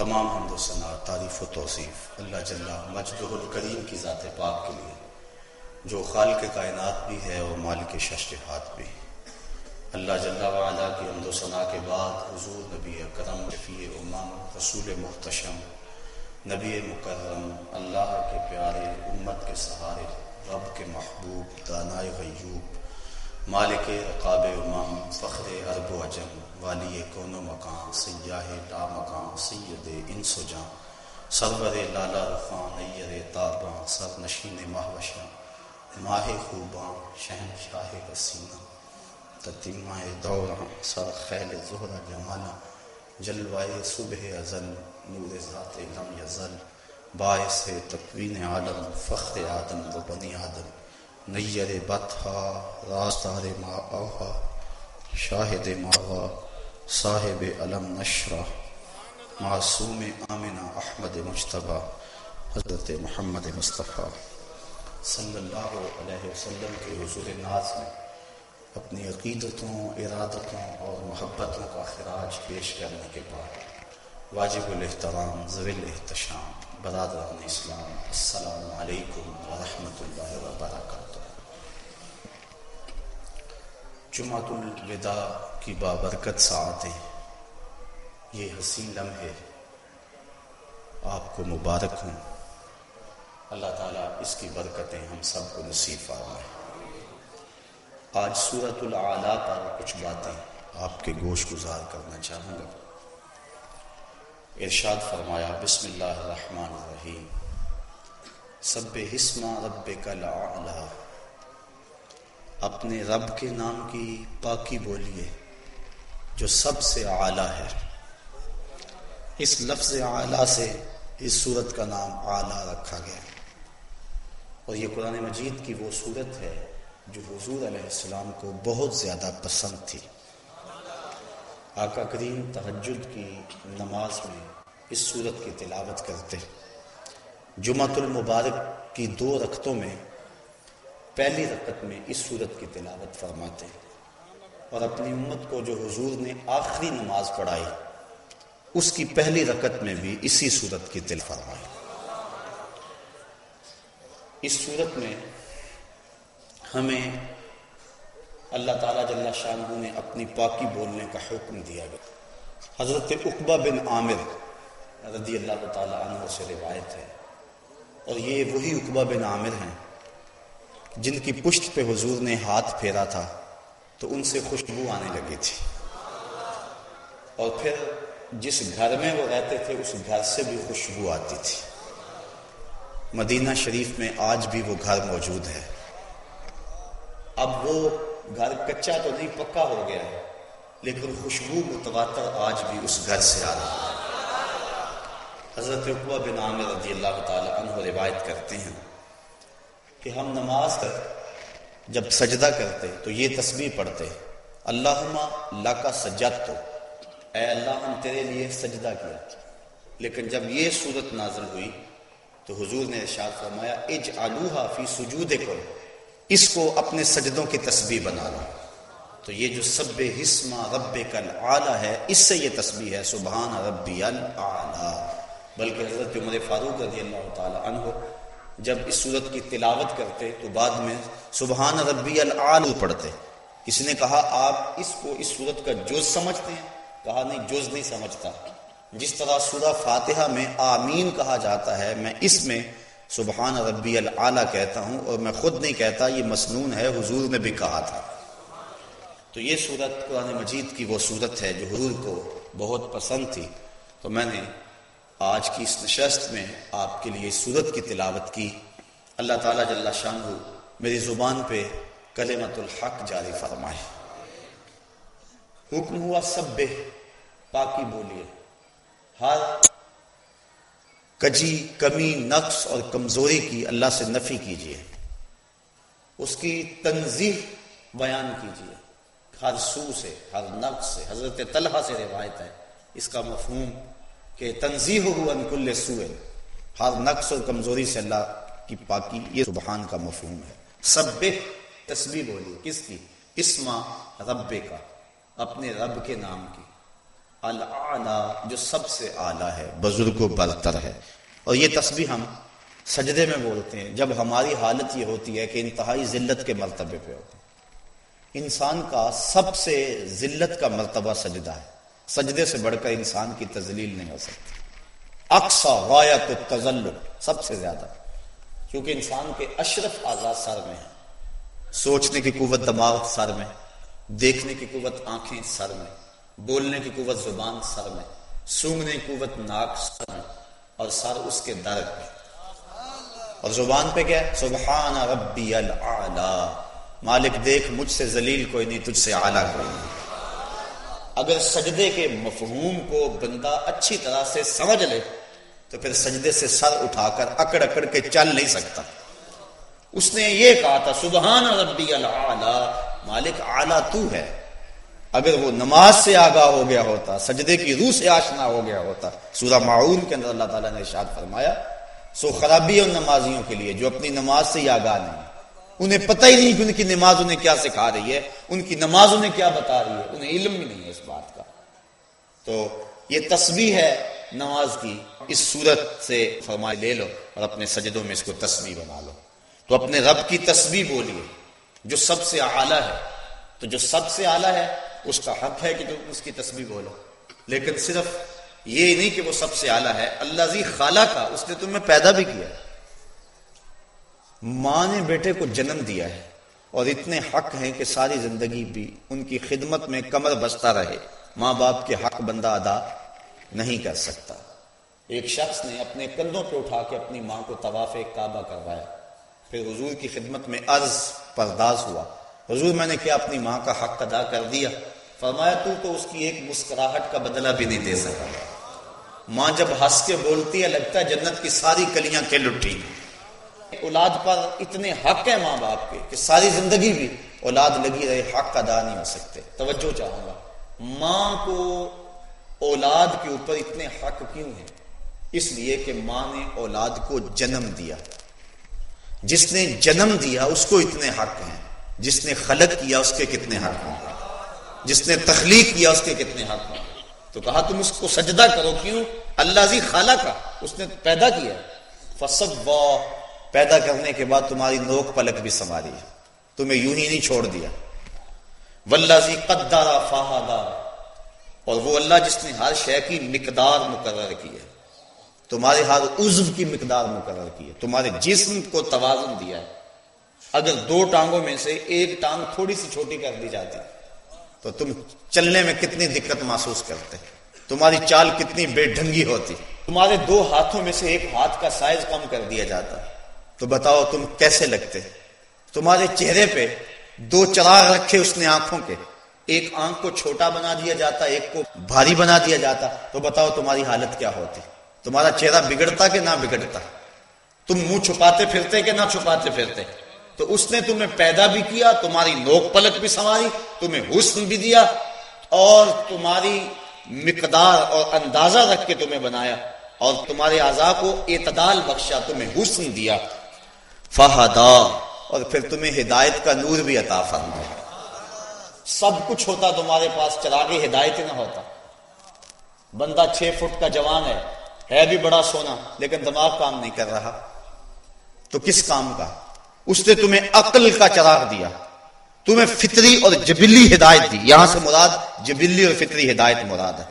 تمام حمد و ثناء تعریف و توصیف اللہ جل مجد الکریم کی ذات پاک کے لیے، جو خالق کائنات بھی ہے اور مالک ششہات بھی اللہ جل وعلا کی حمد و ثناء کے بعد حضور نبی کرم رفیع امام، رسول محتشم، نبی مکرم، اللہ کے پیارے امت کے سہارے، رب کے محبوب، دانائے غیوب، مالک رقاب امام، فخر عرب و عجم والی کون و مکان سیاہ لا مکان سید ان سجاں سرور لالا رخاں نیر تاباں سر نشین ماہوشاں، ماہ خوباں شہن شاہ حسینہ تتیمہ دوراں سر خیل زہرہ جمالہ، جلوائے صبح ازل، نور ذات لم یزل، باعث تقوین عالم، فخر آدم و بنی آدم، نیر بطحا راستار ما اوہا، شاہد ماوا صاحب علم نشرہ، معصوم آمنہ احمد مشتبہ حضرت محمد مصطفیٰ صلی اللہ علیہ وسلم کے حضور ناز میں اپنی عقیدتوں، ارادتوں اور محبتوں کا خراج پیش کرنے کے بعد واجب الاحترام زویل احتشام برادران اسلام، السلام علیکم ورحمۃ اللہ وبرکاتہ۔ جمعۃ الوداع کی بابرکت ساعتیں یہ حسین لمحے آپ کو مبارک ہوں۔ اللہ تعالیٰ اس کی برکتیں ہم سب کو نصیب فرمائے۔ آج صورت العلیٰ پر کچھ باتیں آپ کے گوش گزار کرنا چاہوں گا۔ ارشاد فرمایا، بسم اللہ الرحمن الرحیم۔ سب حسمہ رب کل اپنے رب کے نام کی پاکی بولیے۔ جو سب سے اعلیٰ ہے۔ اس لفظ اعلیٰ سے اس صورت کا نام اعلیٰ رکھا گیا۔ اور یہ قرآن مجید کی وہ صورت ہے جو حضور علیہ السلام کو بہت زیادہ پسند تھی۔ آقا کریم تحجد کی نماز میں اس صورت کی تلاوت کرتے۔ جمعۃ المبارک کی دو رختوں میں پہلی رکعت میں اس صورت کی تلاوت فرماتے۔ ہیں اور اپنی امت کو جو حضور نے آخری نماز پڑھائی، اس کی پہلی رکعت میں بھی اسی صورت کی تل فرمائی۔ اس صورت میں ہمیں اللہ تعالیٰ جل شاہ نے اپنی پاکی بولنے کا حکم دیا گیا حضرت اقبا بن عامر رضی اللہ تعالیٰ عنہ سے روایت ہے۔ اور یہ وہی اقبا بن عامر ہیں جن کی پشت پہ حضور نے ہاتھ پھیرا تھا۔ تو ان سے خوشبو آنے لگی تھی۔ اور پھر جس گھر میں وہ رہتے تھے، اس گھر سے بھی خوشبو آتی تھی۔ مدینہ شریف میں آج بھی وہ گھر موجود ہے۔ اب وہ گھر کچا تو نہیں، پکا ہو گیا ہے، لیکن خوشبو متواتر آج بھی اس گھر سے آ رہا ہے۔ حضرت بن عامر رضی اللہ تعالی عنہ روایت کرتے ہیں کہ ہم نماز کر جب سجدہ کرتے، تو یہ تسبیح پڑھتے اللہ کا سجد تو اے اللہ ہم تیرے لیے سجدہ کیا۔ لیکن جب یہ صورت نازل ہوئی، تو حضور نے ارشاد فرمایا اج آلوہا فی سجود کرو اس کو اپنے سجدوں کی تسبیح بنا لو۔ تو یہ جو سب حسمہ رب کل اعلیٰ ہے، اس سے یہ تسبیح ہے، سبحان ربی العلیٰ بلکہ حضرت عمر فاروق رضی اللہ تعالی عنہ جب اس صورت کی تلاوت کرتے تو بعد میں سبحان ربی العال پڑھتے۔ اس نے کہا آپ اس کو اس صورت کا جز سمجھتے ہیں؟ کہا نہیں، جز نہیں سمجھتا۔ جس طرح سورہ فاتحہ میں آمین کہا جاتا ہے، میں اس میں سبحان ربی العلیٰ کہتا ہوں اور میں خود نہیں کہتا، یہ مسنون ہے، حضور نے بھی کہا تھا۔ تو یہ صورت قرآن مجید کی وہ صورت ہے جو حضور کو بہت پسند تھی۔ تو میں نے آج کی اس نشست میں آپ کے لیے صورت کی تلاوت کی۔ اللہ تعالیٰ جل شاہ میری زبان پہ کلمت الحق جاری فرمائے۔ حکم ہوا سب پاکی بولیے۔ ہر کجی، کمی، نقص اور کمزوری کی اللہ سے نفی کیجیے۔ اس کی تنظیح بیان کیجیے۔ ہر سو سے، ہر نقص سے، حضرت طلحہ سے روایت ہے۔ اس کا مفہوم کہ تنظیح ہو انکل سوئے ہر نقص اور کمزوری سے اللہ کی پاکی، یہ سبحان کا مفہوم ہے۔ سب تسبیح بولی کس کی؟ اسما رب کا، اپنے رب کے نام کی۔ جو سب سے اعلیٰ ہے، بزرگ و برتر ہے۔ اور یہ تسبیح ہم سجدے میں بولتے ہیں۔ جب ہماری حالت یہ ہوتی ہے کہ انتہائی ذلت کے مرتبے پہ ہوتے ہیں۔ انسان کا سب سے ذلت کا مرتبہ سجدہ ہے۔ سجدے سے بڑھ کر انسان کی تزلیل نہیں ہو سکتی۔ اقسا غایت تزل سب سے زیادہ۔ کیونکہ انسان کے اشرف آزاد سر میں ہیں سوچنے کی قوت دماغ سر میں دیکھنے کی قوت آنکھیں سر میں بولنے کی قوت زبان سر میں سونگنے کی قوت ناک سر میں اور سر اس کے درد پہ اور زبان پہ کیا سبحان ربی مالک دیکھ، مجھ سے ذلیل کوئی نہیں، تجھ سے اعلیٰ کوئی نہیں۔ اگر سجدے کے مفہوم کو بندہ اچھی طرح سے سمجھ لے، تو پھر سجدے سے سر اٹھا کر اکڑ اکڑ کے چل نہیں سکتا۔ اس نے یہ کہا تھا، سبحان ربی مالک اعلیٰ تو ہے۔ اگر وہ نماز سے آگاہ ہو گیا ہوتا، سجدے کی روح سے آشنا ہو گیا ہوتا، سورہ معاون کے اندر اللہ تعالیٰ نے ارشاد فرمایا، سو خرابی ان نمازیوں کے لیے جو اپنی نماز سے آگاہ نہیں۔ انہیں پتہ ہی نہیں کہ ان کی نماز انہیں کیا سکھا رہی ہے، ان کی نماز انہیں کیا بتا رہی ہے، انہیں علم بھی نہیں ہے اس بات کا۔ تو یہ تصویر ہے نماز کی، اس صورت سے فرمائے لے لو اور اپنے سجدوں میں اس کو تصویر بنا لو۔ تو اپنے رب کی تصویر بولیے، جو سب سے اعلیٰ ہے۔ تو جو سب سے اعلیٰ ہے، اس کا حق ہے کہ تم اس کی تصویر بولو۔ لیکن صرف یہ نہیں کہ وہ سب سے اعلیٰ ہے، اللہ زی خالہ کا، اس نے تمہیں پیدا بھی کیا۔ ماں نے بیٹے کو جنم دیا ہے اور اتنے حق ہیں کہ ساری زندگی بھی ان کی خدمت میں کمر بستا رہے۔ ماں باپ کے حق بندہ ادا نہیں کر سکتا۔ ایک شخص نے اپنے کندھوں پہ اٹھا کے اپنی ماں کو طواف کعبہ کروایا۔ پھر حضور کی خدمت میں عرض پرداز ہوا۔ حضور میں نے کیا اپنی ماں کا حق ادا کر دیا؟ فرمایا، تو تو اس کی ایک مسکراہٹ کا بدلہ بھی نہیں دے سکا ماں جب ہنس کے بولتی ہے، لگتا ہے جنت کی ساری کلیاں کھل اٹھی اولاد پر اتنے حق ہے ماں باپ کے کہ ساری زندگی بھی اولاد لگی رہے، حق ادا نہیں ہو سکتے۔ توجہ چاہوں گا۔ ماں کو اولاد کے اوپر اتنے حق کیوں ہیں؟ اس لیے کہ ماں نے اولاد کو جنم دیا۔ جس نے جنم دیا، اس کو اتنے حق ہیں۔ جس نے خلق کیا، اس کے کتنے حق ہیں؟ جس نے تخلیق کیا، اس کے کتنے حق ہیں؟ تو کہا تم اس کو سجدہ کرو، کیوں؟ اللہ زی خالہ کا، اس نے پیدا کیا۔ فسب پیدا کرنے کے بعد تمہاری نوک پلک بھی سنواری تمہیں یوں ہی نہیں چھوڑ دیا۔ ولہ قدارا فہادا اور وہ اللہ جس نے ہر شے کی مقدار مقرر کی ہے۔ تمہارے ہر عزو کی مقدار مقرر کی ہے۔ تمہارے جسم کو توازن دیا ہے۔ اگر دو ٹانگوں میں سے ایک ٹانگ تھوڑی سی چھوٹی کر دی جاتی، تو تم چلنے میں کتنی دقت محسوس کرتے۔ تمہاری چال کتنی بے ڈھنگی ہوتی۔ تمہارے دو ہاتھوں میں سے ایک ہاتھ کا سائز کم کر دیا جاتا۔ تو بتاؤ تم کیسے لگتے؟ تمہارے چہرے پہ دو چراغ رکھے اس نے آنکھوں کے۔ ایک آنکھ کو چھوٹا بنا دیا جاتا، ایک کو بھاری بنا دیا جاتا۔ تو بتاؤ تمہاری حالت کیا ہوتی؟ تمہارا چہرہ بگڑتا کہ نہ بگڑتا؟ تم منہ چھپاتے پھرتے کہ نہ چھپاتے پھرتے؟ تو اس نے تمہیں پیدا بھی کیا، تمہاری نوک پلک بھی سنواری، تمہیں حسن بھی دیا اور تمہاری مقدار اور اندازہ رکھ کے تمہیں بنایا اور تمہارے اعضاء کو اعتدال بخشا، تمہیں حسن دیا۔ فہدا۔ اور پھر تمہیں ہدایت کا نور بھی عطا فرمایا سب کچھ ہوتا تمہارے پاس چراغ ہدایت نہ ہوتا۔ بندہ چھ فٹ کا جوان ہے ہے بھی بڑا سونا، لیکن دماغ کام نہیں کر رہا۔ تو کس کام کا؟ اس نے تمہیں عقل کا چراغ دیا۔ تمہیں فطری اور جبلی ہدایت دی۔ یہاں سے مراد جبلی اور فطری ہدایت مراد ہے۔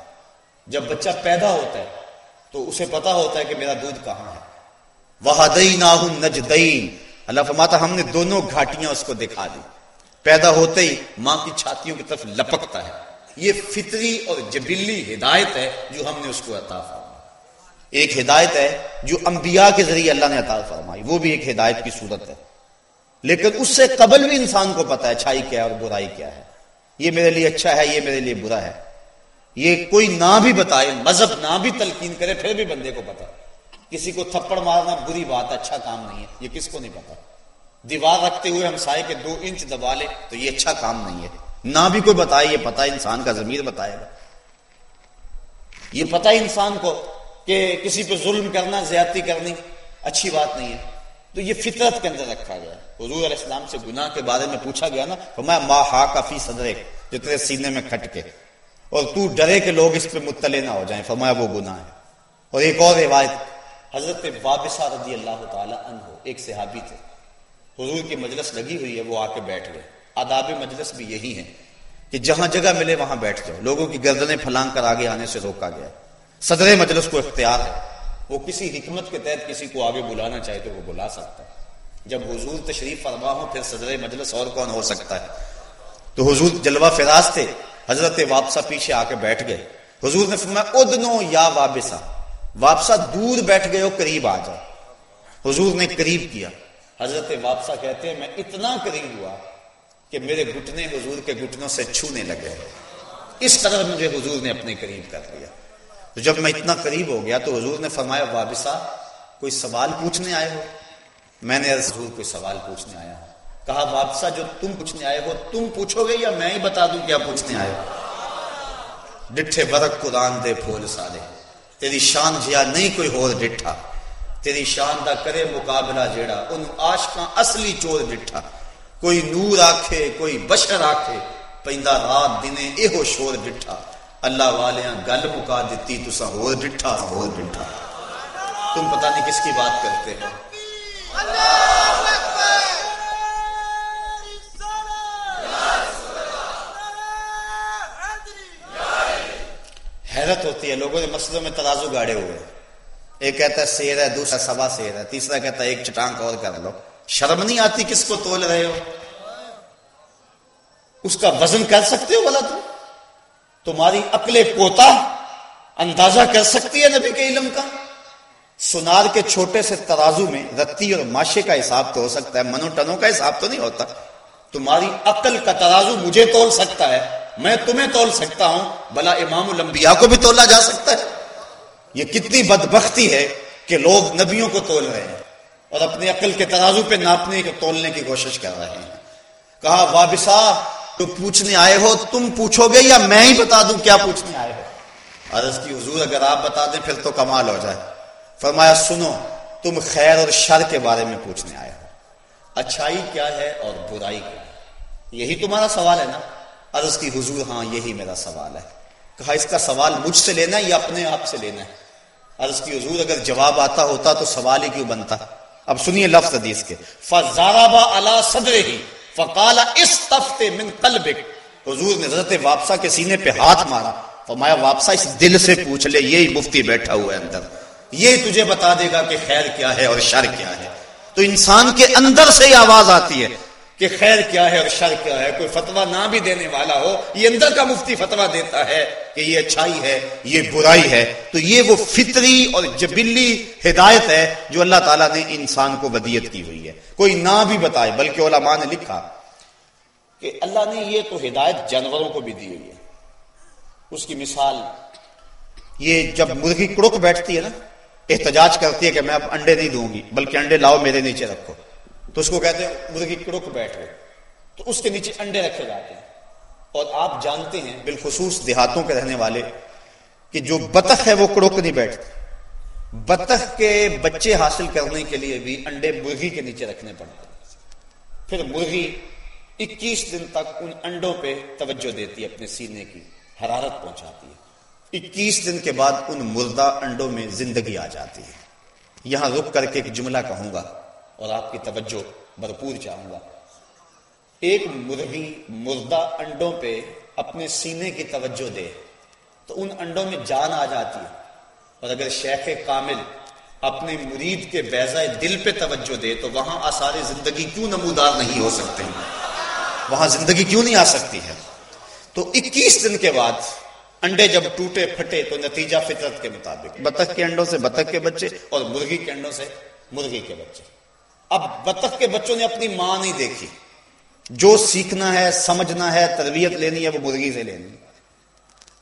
جب بچہ پیدا ہوتا ہے، تو اسے پتا ہوتا ہے کہ میرا دودھ کہاں ہے۔ وہ نجدین اللہ فرماتا ہم نے دونوں گھاٹیاں اس کو دکھا دی۔ پیدا ہوتے ہی ماں کی چھاتیوں کی طرف لپکتا ہے۔ یہ فطری اور جبلی ہدایت ہے جو ہم نے اس کو عطا فرمایا ایک ہدایت ہے جو انبیاء کے ذریعے اللہ نے عطا فرمائی۔ وہ بھی ایک ہدایت کی صورت ہے۔ لیکن اس سے قبل بھی انسان کو پتا ہے اچھائی کیا اور برائی کیا ہے۔ یہ میرے لیے اچھا ہے، یہ میرے لیے برا ہے۔ یہ کوئی نہ بھی بتائے، مذہب نہ بھی تلقین کرے، پھر بھی بندے کو پتا کسی کو تھپڑ مارنا بری بات اچھا کام نہیں ہے۔ یہ کس کو نہیں پتا؟ دیوار رکھتے ہوئے ہم سائے کے دو انچ دبا لے تو یہ اچھا کام نہیں ہے۔ نہ بھی کوئی بتائے، یہ پتا انسان کا ضمیر بتائے گا۔ یہ پتا انسان کو کہ کسی پہ ظلم کرنا، زیادتی کرنی اچھی بات نہیں ہے۔ تو یہ فطرت کے اندر رکھا گیا حضور علیہ السلام سے گناہ کے بارے میں پوچھا گیا نا تو میں ماں ہا کا فی صدر جو تیرے سینے میں کھٹ کے۔ اور تو ڈرے کہ لوگ اس پہ مطلع نہ ہو جائیں۔ فرمایا، وہ گناہ ہے۔ اور ایک اور روایت حضرت وابسہ رضی اللہ تعالی عنہ ایک صحابی تھے۔ حضور کی مجلس لگی ہوئی ہے، وہ آ کے بیٹھ گئے۔ آداب مجلس بھی یہی ہیں کہ جہاں جگہ ملے وہاں بیٹھ جاؤ۔ لوگوں کی گردنیں پھلانگ کر آگے آنے سے روکا گیا۔ صدر مجلس کو اختیار ہے۔ وہ کسی حکمت کے تحت کسی کو آگے بلانا چاہے تو وہ بلا سکتا ہے۔ جب حضور تشریف فرما ہو پھر صدر مجلس اور کون ہو سکتا ہے؟ تو حضور جلوہ فراز تھے۔ حضرت واپسا پیچھے آ کے بیٹھ گئے۔ حضور نے فرمایا، ادنو یا وابسا واپسا دور بیٹھ گئے ہو، قریب آ جاؤ۔ حضور نے قریب کیا۔ حضرت واپسا کہتے ہیں، میں اتنا قریب ہوا کہ میرے گھٹنے حضور کے گھٹنوں سے چھونے لگے۔ اس طرح مجھے حضور نے اپنے قریب کر لیا۔ تو جب میں اتنا قریب ہو گیا تو حضور نے فرمایا وابسا کوئی سوال پوچھنے آئے ہو؟ میں نے حضور کوئی سوال پوچھنے آیا ہوں کہا وابسا جو تم پوچھنے آئے ہو، تم پوچھو گے یا میں ہی بتا دوں کیا پوچھنے آئے ہو؟ ڈٹھے برق قرآن دے پھول سارے تیری شان جیا نہیں کوئی ہور ڈٹھا۔ تیری شان دا کرے مقابلہ جیڑا ان آشکاں اصلی چور ڈٹھا۔ کوئی نور آکھے، کوئی بشر آکھے، پیندا رات دنے ایہو شور ڈٹھا۔ اللہ والیاں گل مکا دیتی تسا ہور ڈٹھا ہور ڈٹھا۔ تم پتہ نہیں کس کی بات کرتے ہو اللہ حیرت ہوتی ہے، لوگوں نے مسجدوں میں ترازو گاڑے ہوئے ایک کہتا ہے سیر ہے، دوسرا سوا سیر ہے، تیسرا کہتا ہے ایک چٹانک اور کر لو۔ شرم نہیں آتی کس کو تول رہے ہو؟ اس کا وزن کر سکتے ہو بلا تم؟ تمہاری عقل کوتا اندازہ کر سکتی ہے نبی کے علم کا؟ سنار کے چھوٹے سے ترازو میں رتی اور ماشے کا حساب تو ہو سکتا ہے، منو ٹنوں کا حساب تو نہیں ہوتا۔ تمہاری عقل کا ترازو مجھے تول سکتا ہے۔ میں تمہیں تول سکتا ہوں، بلا امام الانبیاء کو بھی تولا جا سکتا ہے۔ یہ کتنی بدبختی ہے کہ لوگ نبیوں کو تول رہے ہیں اور اپنی عقل کے ترازو پہ ناپنے کے تولنے کی کوشش کر رہے ہیں۔ کہا، وابسا، تو پوچھنے آئے ہو، تم پوچھو گے یا میں ہی بتا دوں کیا پوچھنے آئے ہو؟ عرض کی، حضور اگر آپ بتا دیں، پھر تو کمال ہو جائے۔ فرمایا، سنو، تم خیر اور شر کے بارے میں پوچھنے آئے ہو۔ اچھائی کیا ہے اور برائی کیا ہے؟ یہی تمہارا سوال ہے نا؟ عرض کی حضور ہاں یہی میرا سوال ہے۔ کہا، اس کا سوال مجھ سے لینا ہے یا اپنے آپ سے لینا ہے؟ عرض کی حضور، اگر جواب آتا ہوتا تو سوال ہی کیوں بنتا؟ اب سنیے لفظ حدیث کے۔ فزارابا علا صدر ہی فقال اس تفتے من قلبک حضور نے حضرت واپسا کے سینے پہ ہاتھ مارا۔ فرمایا واپسا اس دل سے پوچھ لے، یہی مفتی بیٹھا ہوا ہے اندر۔ یہ تجھے بتا دے گا کہ خیر کیا ہے اور شر کیا ہے۔ تو انسان کے اندر سے ہی آواز آتی ہے۔ کہ خیر کیا ہے اور شر کیا ہے، کوئی فتوا نہ بھی دینے والا ہو، یہ اندر کا مفتی فتوا دیتا ہے کہ یہ اچھائی ہے، یہ برائی ہے۔ تو یہ وہ فطری اور جبلی ہدایت ہے جو اللہ تعالیٰ نے انسان کو ودیت کی ہوئی ہے۔ کوئی نہ بھی بتائے، بلکہ علماء نے لکھا کہ اللہ نے یہ تو ہدایت جانوروں کو بھی دی ہوئی ہے۔ اس کی مثال، یہ جب مرغی کڑک بیٹھتی ہے نا، احتجاج کرتی ہے کہ میں اب انڈے نہیں دوں گی، بلکہ انڈے لاؤ میرے نیچے رکھو۔ تو اس کو کہتے ہیں مرغی کڑک بیٹھ گئے۔ تو اس کے نیچے انڈے رکھے جاتے ہیں۔ اور آپ جانتے ہیں بالخصوص دیہاتوں کے رہنے والے کہ جو بطخ ہے وہ کڑک نہیں بیٹھتے۔ بطخ کے بچے حاصل کرنے کے لیے بھی انڈے مرغی کے نیچے رکھنے پڑتے ہیں۔ پھر مرغی اکیس دن تک ان انڈوں پہ توجہ دیتی ہے، اپنے سینے کی حرارت پہنچاتی ہے۔ اکیس دن کے بعد ان مردہ انڈوں میں زندگی آ جاتی ہے۔ یہاں رک کر کے ایک جملہ کہوں گا۔ اور آپ کی توجہ بھرپور چاہوں گا۔ ایک مرغی مردہ انڈوں پہ اپنے سینے کی توجہ دے تو ان انڈوں میں جان آ جاتی ہے۔ اور اگر شیخ کامل اپنے مرید کے بیزہ دل پہ توجہ دے تو وہاں آثار زندگی کیوں نمودار نہیں ہو سکتے؟ وہاں زندگی کیوں نہیں آ سکتی ہے؟ تو اکیس دن کے بعد انڈے جب ٹوٹے پھٹے تو نتیجہ فطرت کے مطابق۔ بطخ کے انڈوں سے بطخ کے بچے۔ اور مرغی کے انڈوں سے مرغی کے بچے۔ اب بطخ کے بچوں نے اپنی ماں نہیں دیکھی۔ جو سیکھنا ہے، سمجھنا ہے، تربیت لینی ہے، وہ مرغی سے لینی۔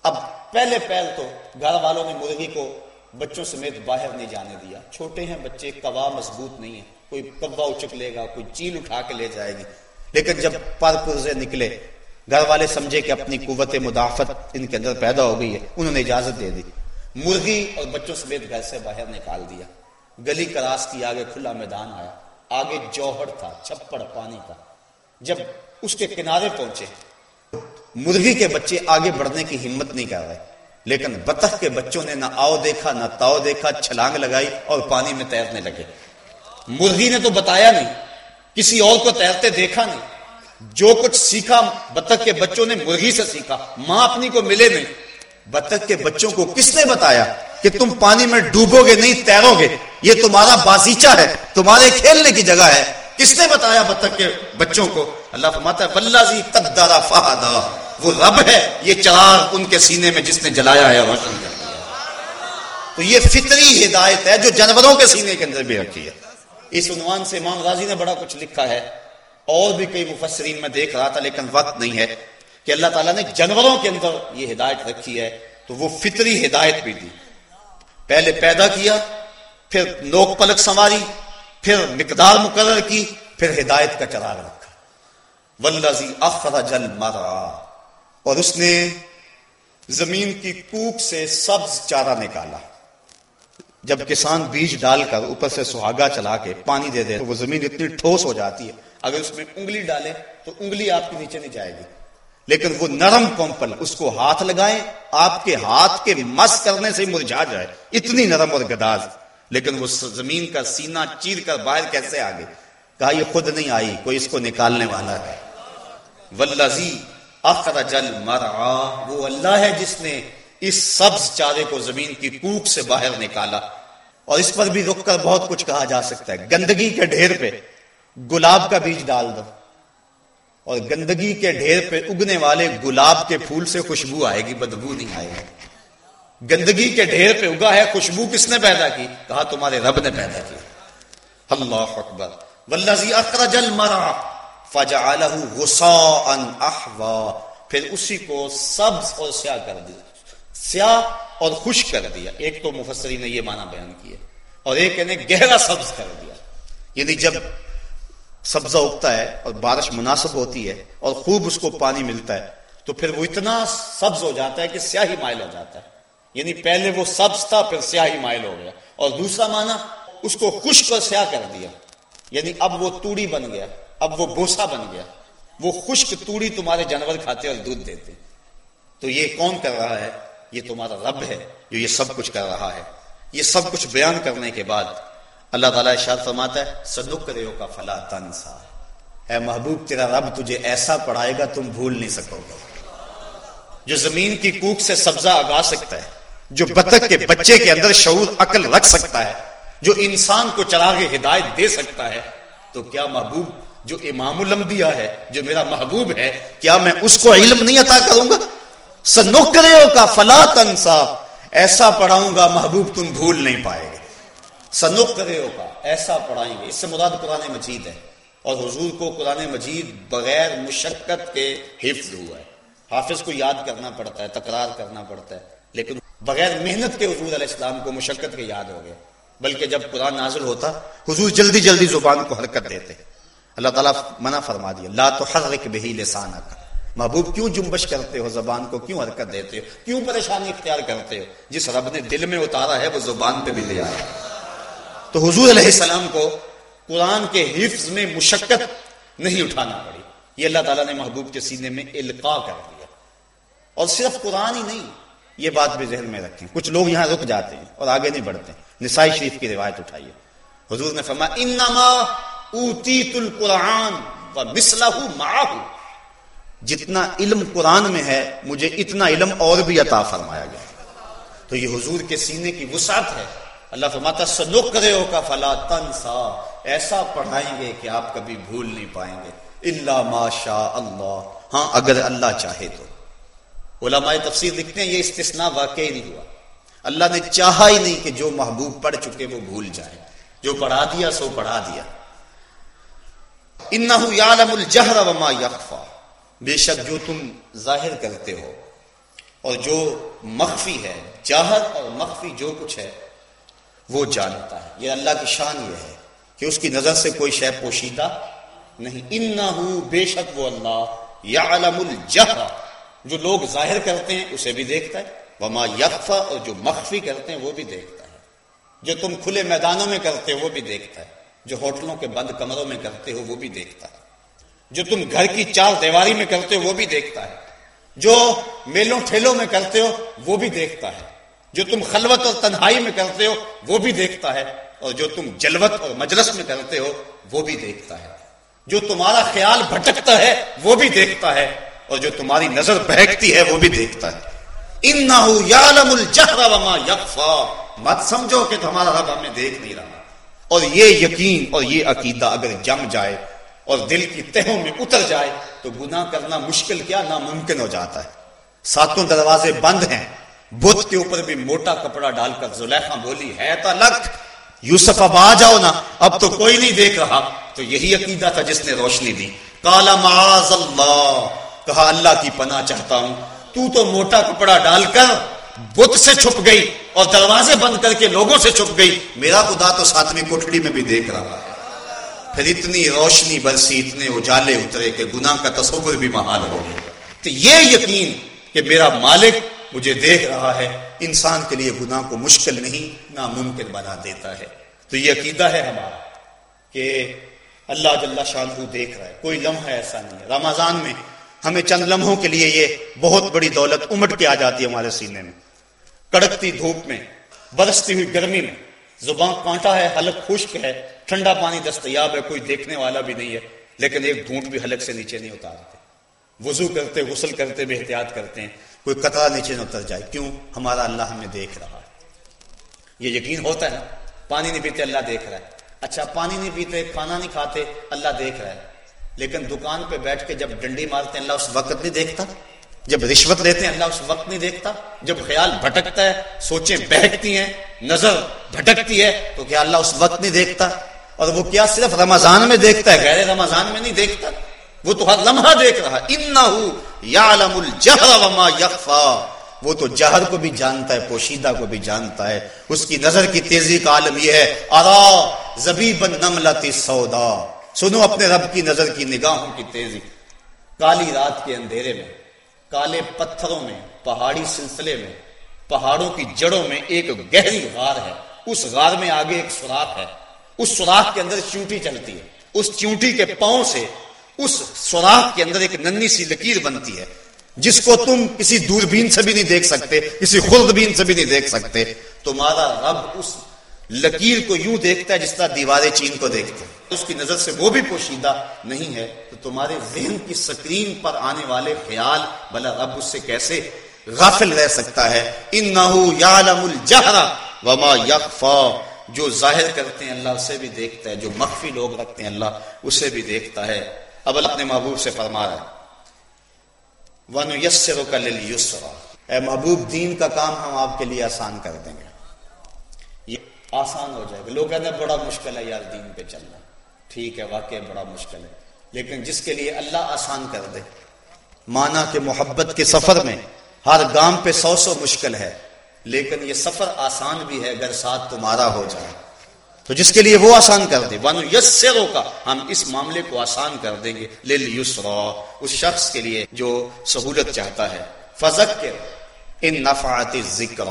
اب پہلے پہل تو گھر والوں نے مرغی کو بچوں سمیت باہر نہیں جانے دیا۔ چھوٹے ہیں بچے، کوا مضبوط نہیں ہے۔ کوئی کبا اچک لے گا، کوئی چیل اٹھا کے لے جائے گی۔ لیکن جب پر پرزے نکلے، گھر والے سمجھے کہ اپنی قوت مدافعت ان کے اندر پیدا ہو گئی ہے، انہوں نے اجازت دے دی۔ مرغی اور بچوں سمیت گھر سے باہر نکال دیا۔ گلی کراس کی آگے کھلا میدان آیا۔ آگے جوہر تھا، چھپڑ پانی کا جب اس کے کنارے پہنچے مرغی کے بچے آگے بڑھنے کی ہمت نہیں کر رہے۔ لیکن بطخ کے بچوں نے نہ آؤ دیکھا، نہ تاؤ دیکھا، چھلانگ لگائی اور پانی میں تیرنے لگے۔ مرغی نے تو بتایا نہیں، کسی اور کو تیرتے دیکھا نہیں۔ جو کچھ سیکھا، بطخ کے بچوں نے مرغی سے سیکھا۔ ماں اپنی کو ملے نہیں۔ بطخ کے بچوں کو کس نے بتایا کہ تم پانی میں ڈوبو گے، نہیں تیرو گے؟ یہ تمہارا بازیچہ ہے، تمہارے کھیلنے کی جگہ ہے۔ کس نے بتایا بطخ کے بچوں کو؟ اللہ فرماتا ہے واللہ قدر فہدا۔ وہ رب ہے، یہ چراغ ان کے سینے میں جس نے جلایا ہے، روشن کر دیا۔ تو یہ فطری ہدایت ہے جو جانوروں کے سینے کے اندر بھی رکھی ہے۔ اس عنوان سے امام غازی نے بڑا کچھ لکھا ہے۔ اور بھی کئی مفسرین میں دیکھ رہا تھا، لیکن وقت نہیں ہے کہ اللہ تعالیٰ نے جانوروں کے اندر یہ ہدایت رکھی ہے۔ تو وہ فطری ہدایت بھی دی۔ پہلے پیدا کیا پھر نوک پلک سنواری، پھر مقدار مقرر کی، پھر ہدایت کا چراغ رکھا۔ ولزی اخرج المرا اور اس نے زمین کی کوک سے سبز چارہ نکالا۔ جب کسان بیج ڈال کر اوپر سے سہاگا چلا کے پانی دے دے تو وہ زمین اتنی ٹھوس ہو جاتی ہے۔ اگر اس میں انگلی ڈالے تو انگلی آپ کے نیچے نہیں جائے گی۔ لیکن وہ نرم کمپل، اس کو ہاتھ لگائے آپ کے ہاتھ کے مس کرنے سے مرجھا جائے۔ اتنی نرم اور گداز۔ لیکن وہ زمین کا سینہ چیر کر باہر کیسے آگے؟ کہا، یہ خود نہیں آئی، کوئی اس کو نکالنے والا ہے۔ ولزی اخرج المرعا، وہ اللہ ہے جس نے اس سبز چارے کو زمین کی کوک سے باہر نکالا۔ اور اس پر بھی رک کر بہت کچھ کہا جا سکتا ہے۔ گندگی کے ڈھیر پہ گلاب کا بیج ڈال دو۔ اور گندگی کے ڈھیر پہ اگنے والے گلاب کے پھول سے خوشبو آئے گی، بدبو نہیں آئے گی۔ گندگی کے ڈھیر پہ اگا ہے، خوشبو کس نے پیدا کی؟ کہا، تمہارے رب نے پیدا کی۔ اللہ اکبر۔ والذی اخرج المرع فجعلہ غصاء احوا پھر اسی کو سبز اور سیاہ کر دیا۔ سیاہ اور خشک کر دیا۔ ایک تو مفسری نے یہ معنی بیان کیا۔ اور ایک نے گہرا سبز کر دیا۔ یعنی جب سبزہ اگتا ہے اور بارش مناسب ہوتی ہے اور خوب اس کو پانی ملتا ہے، تو پھر وہ اتنا سبز ہو جاتا ہے کہ سیاہی مائل ہو جاتا ہے۔ یعنی پہلے وہ سبز تھا، پھر سیاہی مائل ہو گیا۔ اور دوسرا معنی، اس کو خشک اور سیاہ کر دیا۔ یعنی اب وہ توڑی بن گیا، اب وہ بوسا بن گیا۔ وہ خشک توڑی تمہارے جانور کھاتے اور دودھ دیتے۔ تو یہ کون کر رہا ہے؟ یہ تمہارا رب ہے جو یہ سب کچھ کر رہا ہے۔ یہ سب کچھ بیان کرنے کے بعد اللہ تعالیٰ اشاد فرماتا ہے سنک کا فلا تنسا۔ اے محبوب، تیرا رب تجھے ایسا پڑھائے گا تم بھول نہیں سکو گے۔ جو زمین کی کوک سے سبزہ اگا سکتا ہے جو بطخ کے بچے کے اندر شعور عقل رکھ سکتا ہے، جو انسان کو چلا کے ہدایت دے سکتا ہے، تو کیا محبوب جو امام الانبیاء ہے، جو میرا محبوب ہے، کیا میں اس کو علم نہیں عطا کروں گا؟ سنوکریوں کا فلا تنسا، ایسا پڑھاؤں گا محبوب تم بھول نہیں پائے گے۔ سنوکریوں کا، ایسا پڑھائیں گے۔ اس سے مراد قرآن مجید ہے۔ اور حضور کو قرآن مجید بغیر مشقت کے حفظ ہوا ہے۔ حافظ کو یاد کرنا پڑتا ہے، تکرار کرنا پڑتا ہے، لیکن بغیر محنت کے حضور علیہ السلام کو مشقت کے یاد ہو گئے۔ بلکہ جب قرآن نازل ہوتا، حضور جلدی جلدی زبان کو حرکت دیتے۔ اللہ تعالیٰ منع فرما دیا، لا تو حرک بہی لسانہ کا محبوب کیوں جنبش کرتے ہو؟ زبان کو کیوں حرکت دیتے ہو؟ کیوں پریشانی اختیار کرتے ہو؟ جس رب نے دل میں اتارا ہے، وہ زبان پہ بھی لے آیا تو حضور علیہ السلام کو قرآن کے حفظ میں مشقت نہیں اٹھانا پڑی۔ یہ اللہ تعالیٰ نے محبوب کے سینے میں القاع کر دیا۔ اور صرف قرآن ہی نہیں یہ بات بھی ذہن میں رکھیں۔ کچھ لوگ یہاں رک جاتے ہیں اور آگے نہیں بڑھتے۔ نسائی شریف کی روایت اٹھائیے۔ حضور نے فرمایا، انما اوتیت القرآن و مسلح جتنا علم قرآن میں ہے، مجھے اتنا علم اور بھی عطا فرمایا گیا۔ تو یہ حضور کے سینے کی وسعت ہے۔ اللہ فرماتا سنک کرے ہو کا، فلا تنسا۔ ایسا پڑھائیں گے کہ آپ کبھی بھول نہیں پائیں گے۔ اللہ ماشا اللہ۔ ہاں اگر اللہ چاہے تو۔ علماء تفسیر لکھتے ہیں، یہ استثناء واقعی نہیں ہوا۔ اللہ نے چاہا ہی نہیں کہ جو محبوب پڑھ چکے وہ بھول جائے۔ جو پڑھا دیا، سو پڑھا دیا۔ انہو یعلم الجہر وما یخفا۔ بے شک جو تم ظاہر کرتے ہو اور جو مخفی ہے، جاہر اور مخفی جو کچھ ہے، وہ جانتا ہے۔ یہ اللہ کی شان یہ ہے کہ اس کی نظر سے کوئی شے پوشیدہ نہیں۔ ان بے شک وہ اللہ یا علم جو لوگ ظاہر کرتے ہیں اسے بھی دیکھتا ہے۔ وما یقفا اور جو مخفی کرتے ہیں وہ بھی دیکھتا ہے۔ جو تم کھلے میدانوں میں کرتے ہو وہ بھی دیکھتا ہے۔ جو ہوٹلوں کے بند کمروں میں کرتے ہو وہ بھی دیکھتا ہے۔ جو تم گھر کی چار دیواری میں کرتے ہو وہ بھی دیکھتا ہے۔ جو میلوں ٹھیلوں میں کرتے ہو وہ بھی دیکھتا ہے۔ جو تم خلوت اور تنہائی میں کرتے ہو وہ بھی دیکھتا ہے۔ اور جو تم جلوت اور مجلس میں کرتے ہو وہ بھی دیکھتا ہے۔ جو تمہارا خیال بھٹکتا ہے وہ بھی دیکھتا ہے۔ اور جو تمہاری نظر بہکتی ہے وہ بھی دیکھتا ہے۔ مت سمجھو کہ تمہارا رب ہمیں دیکھ نہیں رہا۔ اور یہ یقین اور یہ عقیدہ اگر جم جائے اور دل کی تہوں میں اتر جائے تو گناہ کرنا مشکل کیا ناممکن ہو جاتا ہے۔ ساتوں دروازے بند ہیں۔ بت کے اوپر بھی موٹا کپڑا ڈال کر زلیخا بولی، ہے تو لک یوسف، اب آ جاؤ نا۔ اب تو کوئی نہیں دیکھ رہا۔ تو یہی عقیدہ تھا جس نے روشنی دی۔ کالا معاذ اللہ۔ کہا، اللہ کی پناہ چاہتا ہوں۔ تو تو موٹا کپڑا ڈال کر بت سے چھپ گئی اور دروازے بند کر کے لوگوں سے چھپ گئی۔ میرا خدا تو ساتویں کوٹڑی میں بھی دیکھ رہا ہے۔ پھر اتنی روشنی برسی، اتنے اجالے اترے کہ گناہ کا تصور بھی محال ہو گیا۔ تو یہ یقین کہ میرا مالک مجھے دیکھ رہا ہے، انسان کے لیے گناہ کو مشکل نہیں، ناممکن بنا دیتا ہے۔ تو یہ عقیدہ ہے ہمارا کہ اللہ جل شاہ دیکھ رہا ہے۔ کوئی لمحہ ایسا نہیں ہے۔ رمضان میں ہمیں چند لمحوں کے لیے یہ بہت بڑی دولت امٹ کے آ جاتی ہے ہمارے سینے میں۔ کڑکتی دھوپ میں، برستی ہوئی گرمی میں زبان کانٹا ہے، حلق خشک ہے، ٹھنڈا پانی دستیاب ہے، کوئی دیکھنے والا بھی نہیں ہے۔ لیکن ایک گھونٹ بھی حلق سے نیچے نہیں اتارتے وضو کرتے، غسل کرتے بھی احتیاط کرتے ہیں۔ کوئی قطرہ نیچے نہ اتر جائے۔ کیوں؟ ہمارا اللہ ہمیں دیکھ رہا ہے۔ یہ یقین ہوتا ہے نا؟ پانی نہیں پیتے، اللہ دیکھ رہا ہے۔ اچھا پانی نہیں پیتے، کھانا نہیں کھاتے، اللہ دیکھ رہا ہے۔ لیکن دکان پہ بیٹھ کے جب ڈنڈی مارتے ہیں، اللہ اس وقت نہیں دیکھتا؟ جب رشوت لیتے ہیں، اللہ اس وقت نہیں دیکھتا؟ جب خیال بھٹکتا ہے، سوچیں بہکتی ہیں، نظر بھٹکتی ہے، تو کیا اللہ اس وقت نہیں دیکھتا؟ اور وہ کیا صرف رمضان میں دیکھتا ہے، غیر رمضان میں نہیں دیکھتا؟ وہ تو ہر لمحہ دیکھ رہا وہ تو جہر کو بھی جانتا ہے، پوشیدہ کو بھی جانتا ہے۔ اس کی نظر کی تیزی کا عالم یہ ہے، ارا سودا سنو اپنے رب کی نظر کی نگاہوں کی تیزی۔ کالی رات کے اندھیرے میں، کالے پتھروں میں، پہاڑی سلسلے میں، پہاڑوں کی جڑوں میں ایک گہری غار ہے۔ اس غار میں آگے ایک سوراخ ہے۔ اس سوراخ کے اندر چونٹی چلتی ہے۔ اس چونٹی کے پاؤں سے اس سوراخ کے اندر ایک ننی سی لکیر بنتی ہے، جس کو تم کسی دوربین سے بھی نہیں دیکھ سکتے، کسی خوردبین سے بھی نہیں دیکھ سکتے۔ تمہارا رب اس لکیر کو یوں دیکھتا ہے جس طرح دیوارے چین کو دیکھتے اس کی نظر سے وہ بھی پوشیدہ نہیں ہے تو تمہارے ذہن کی سکرین پر آنے والے خیال بلا رب اس سے کیسے غافل رہ سکتا ہے؟ وما جو ظاہر کرتے ہیں اللہ اسے بھی دیکھتا ہے، جو مخفی لوگ رکھتے ہیں اللہ اسے بھی دیکھتا ہے۔ اب اللہ اپنے محبوب سے فرما رہا ہے۔ ون یسر کا اے محبوب، دین کا کام ہم آپ کے لیے آسان کر دیں گے۔ آسان ہو جائے گا۔ لوگ کہتے ہیں بڑا مشکل ہے یار دین پہ چلنا۔ ٹھیک ہے واقع بڑا مشکل ہے۔ لیکن جس کے لیے اللہ آسان کر دے مانا کہ محبت کے سفر میں ہر گام پہ سو سو مشکل ہے، لیکن یہ سفر آسان بھی ہے اگر ساتھ تمہارا ہو جائے۔ تو جس کے لیے وہ آسان کر دے ون یس کا ہم اس معاملے کو آسان کر دیں گے۔ یسرا اس شخص کے لیے جو سہولت چاہتا ہے۔ فضک ان نفعات ذکر